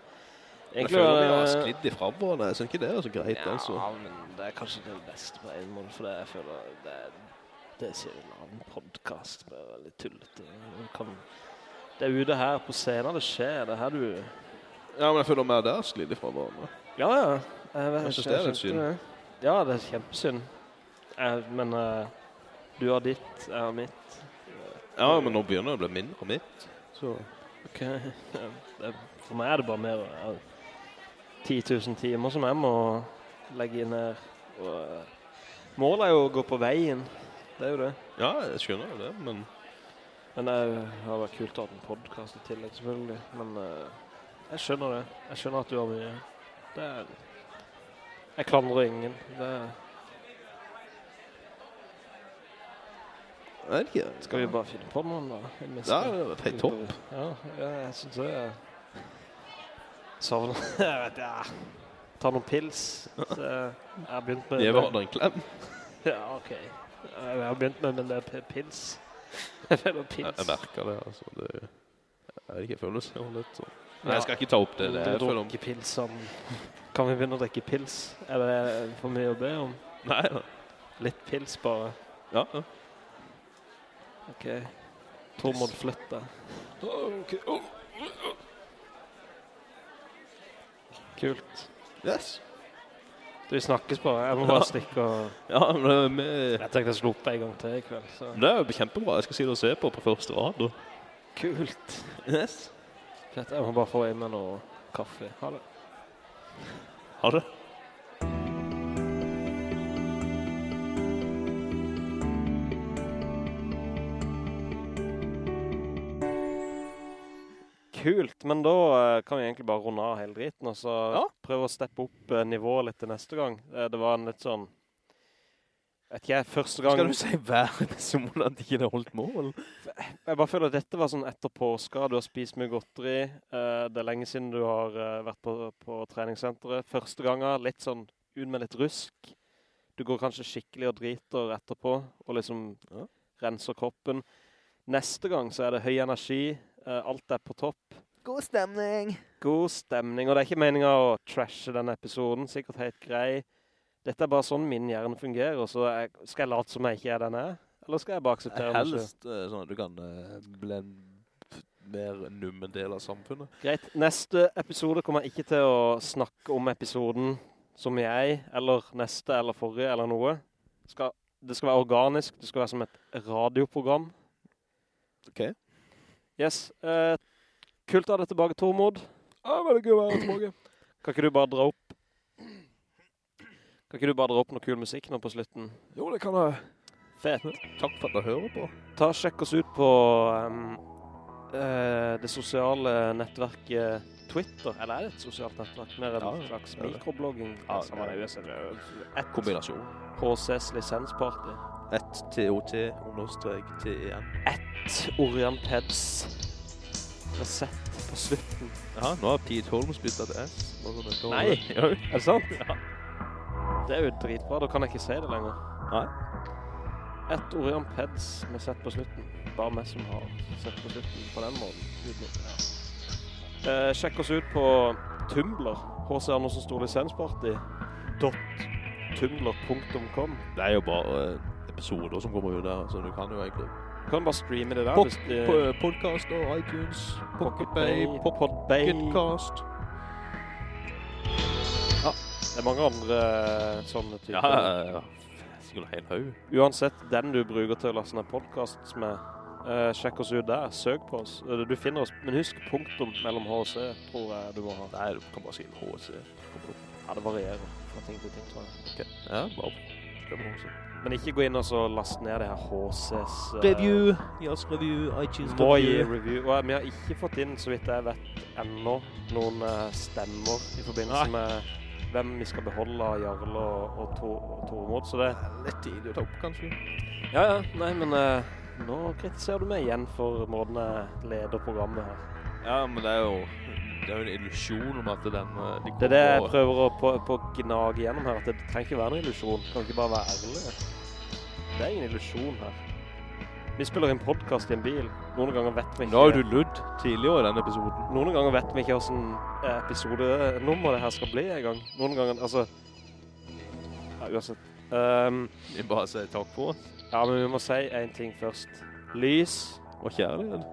f- jeg føler vi har eh, sklidd ifra hverandre. Jeg synes ikke det er så greit, ja, altså. men det er kanskje det beste på en måte, for det jeg føler det, det sier en annen podcast, er litt tullete. Det er ute her på scenen det skjer, det er her du... Ja, men jeg føler mer der sklidd ifra hverandre. Ja, ja. Jeg, vet, Jeg synes det er en synd. Ja, det er kjempesynd. Jeg, men uh, du har ditt, jeg har mitt. Ja, men nå begynner det å bli mindre og mitt. Så, Ok, for meg er det bare mer ja, 10 000 timer som jeg må legge inn her. Og, eh, målet er jo å gå på veien, det er jo det. ja, jeg skjønner jo det, men... Men det har vært kult å ha en podcast i tillegg, selvfølgelig. Men eh, jeg skjønner det. Jeg skjønner at du har mye. Det er... Jeg klandrer ingen. Det er... Skal vi bare finne på noen da? Ja, det er topp. Ja, jeg synes det er... Jeg vet, ja. Ta noen pils. Så jeg har begynt med... Jeg ha deg en klem. Ja, ok. Jeg har begynt med, men det er pils. Jeg føler Jeg, pils. jeg merker det, altså. Det, jeg vet ikke, jeg føler det ser litt sånn. Nei, jeg skal ikke ta opp det. det jeg føler om... pils som... Kan vi begynne å drikke pils? Er det for mye å be om? Nei, da. Litt pils bare. Ja, ja. Ok. Tormod flytter. Kult. Yes. Du snakkes bare. Jeg må bare stikke og... Ja, men det er. Jeg tenkte jeg sluppe en gang til i kveld, så... Det er jo kjempebra. Jeg skal si det og se på på første rad. da. Kult. Yes. Fett, jeg må bare få i meg noe kaffe. Ha det. Ha det. Kult, men da eh, kan vi egentlig bare runde av hele driten, og så Ja. prøve å steppe opp eh, nivået litt til neste gang. Eh, det var en litt sånn, vet ikke jeg, første gang... Skal du si hver episode at ikke det holdt mål? Jeg bare føler at dette var sånn etter påska, du har spist mye godteri, det er lenge siden du har vært på, på treningssenteret. Første gangen, litt sånn ut med litt rusk. Du går kanskje skikkelig og driter etterpå, og liksom Ja. renser kroppen. Neste gang så er det høy energi, alt er på topp. God stemning. God stemning, og det er ikke meningen å trashe denne episoden, sikkert helt grei. Dette er bare sånn min hjerne fungerer, så jeg, skal jeg late som jeg ikke er denne? er? Eller skal jeg bare akseptere meg selv? Helst eh, sånn at du kan uh, bli en mer nummen del av samfunnet. Greit, neste episode kommer jeg ikke til å snakke om episoden som jeg, eller neste, eller forrige, eller noe. Skal, det skal være organisk, det skal være som et radioprogram. Ok. Yes, Uh, kult å ha deg tilbake, Tormod. Ja, veldig gøy å være tilbake. Kan ikke du bare dra opp Kan ikke du bare dra opp noe kul musikk nå på slutten? Jo, det kan jeg. Fett. Takk for at du hører på. Ta og sjekk oss ut på um, uh, det sosiale nettverket Twitter. Eller er det et sosialt nettverk? Mer en Ja, slags mikroblogging. Ja, samme det er- er Kombinasjon. HCs lisensparty. Et TOT understrek TEN. Et Orion Peds. Resept på slutten. Ja, nå har Pete Holmes byttet til S. Nei. Er det sant? Ja. Det er jo dritbra, da kan jeg ikke si det lenger. Nei. Et Orion Peds med sett på slutten. Bare meg som har sett på slutten på den måten. Ja. Eh, sjekk oss ut på Tumblr. H.C. Andersen Stor Lisensparty. Dot tumblr.com. Det er jo bare eh, episoder som kommer ut der, så du kan jo egentlig... Du kan bare streame det der. Pop- hvis det- podcast og iTunes, Pocket Bay, Podbay. Ja, Det er mange andre eh, sånne typer. Ja, ja. Sikkert helt høy. Uansett den du bruker til å laste ned podcasts med, Uh, sjekk oss ut der. Søk på oss. Eh, Du finner oss, men husk punktum mellom HC, tror jeg du må ha. Nei, du kan bare si HC. Ja, det varierer fra ting til ting, tror jeg. Ok. Ja, bare. Det må du si. Men ikke gå inn og så laste ned det her HCs... Uh, Review, gi oss review, iTunes Må gi review. review. Og vi har ikke fått inn, så vidt jeg vet, ennå noen uh, stemmer i forbindelse med hvem vi skal beholde av Jarl og, og, Tor, og Tormod, så det... Litt tidlig å ta opp, kanskje. Ja, ja, nei, men uh, nå kritiserer du meg igjen for måten jeg leder programmet her. Ja, men det er jo, det er jo en illusion om at den... Uh, De Det er det jeg prøver å på, på gnage gjennom her, at det trenger ikke være noen illusjon. Kan ikke bare være ærlige? Det er ingen illusjon her. Vi spiller en podcast i en bil. Noen ganger vet vi ikke... Nå har du ludd tidligere i denne episoden. Noen ganger vet vi ikke hvordan episodenummer det her skal bli en gang. Noen ganger, altså... Ja, uansett. Ehm, Vi bare sier takk for oss. ja, men vi må si en ting først. Lys Og kjærlighet.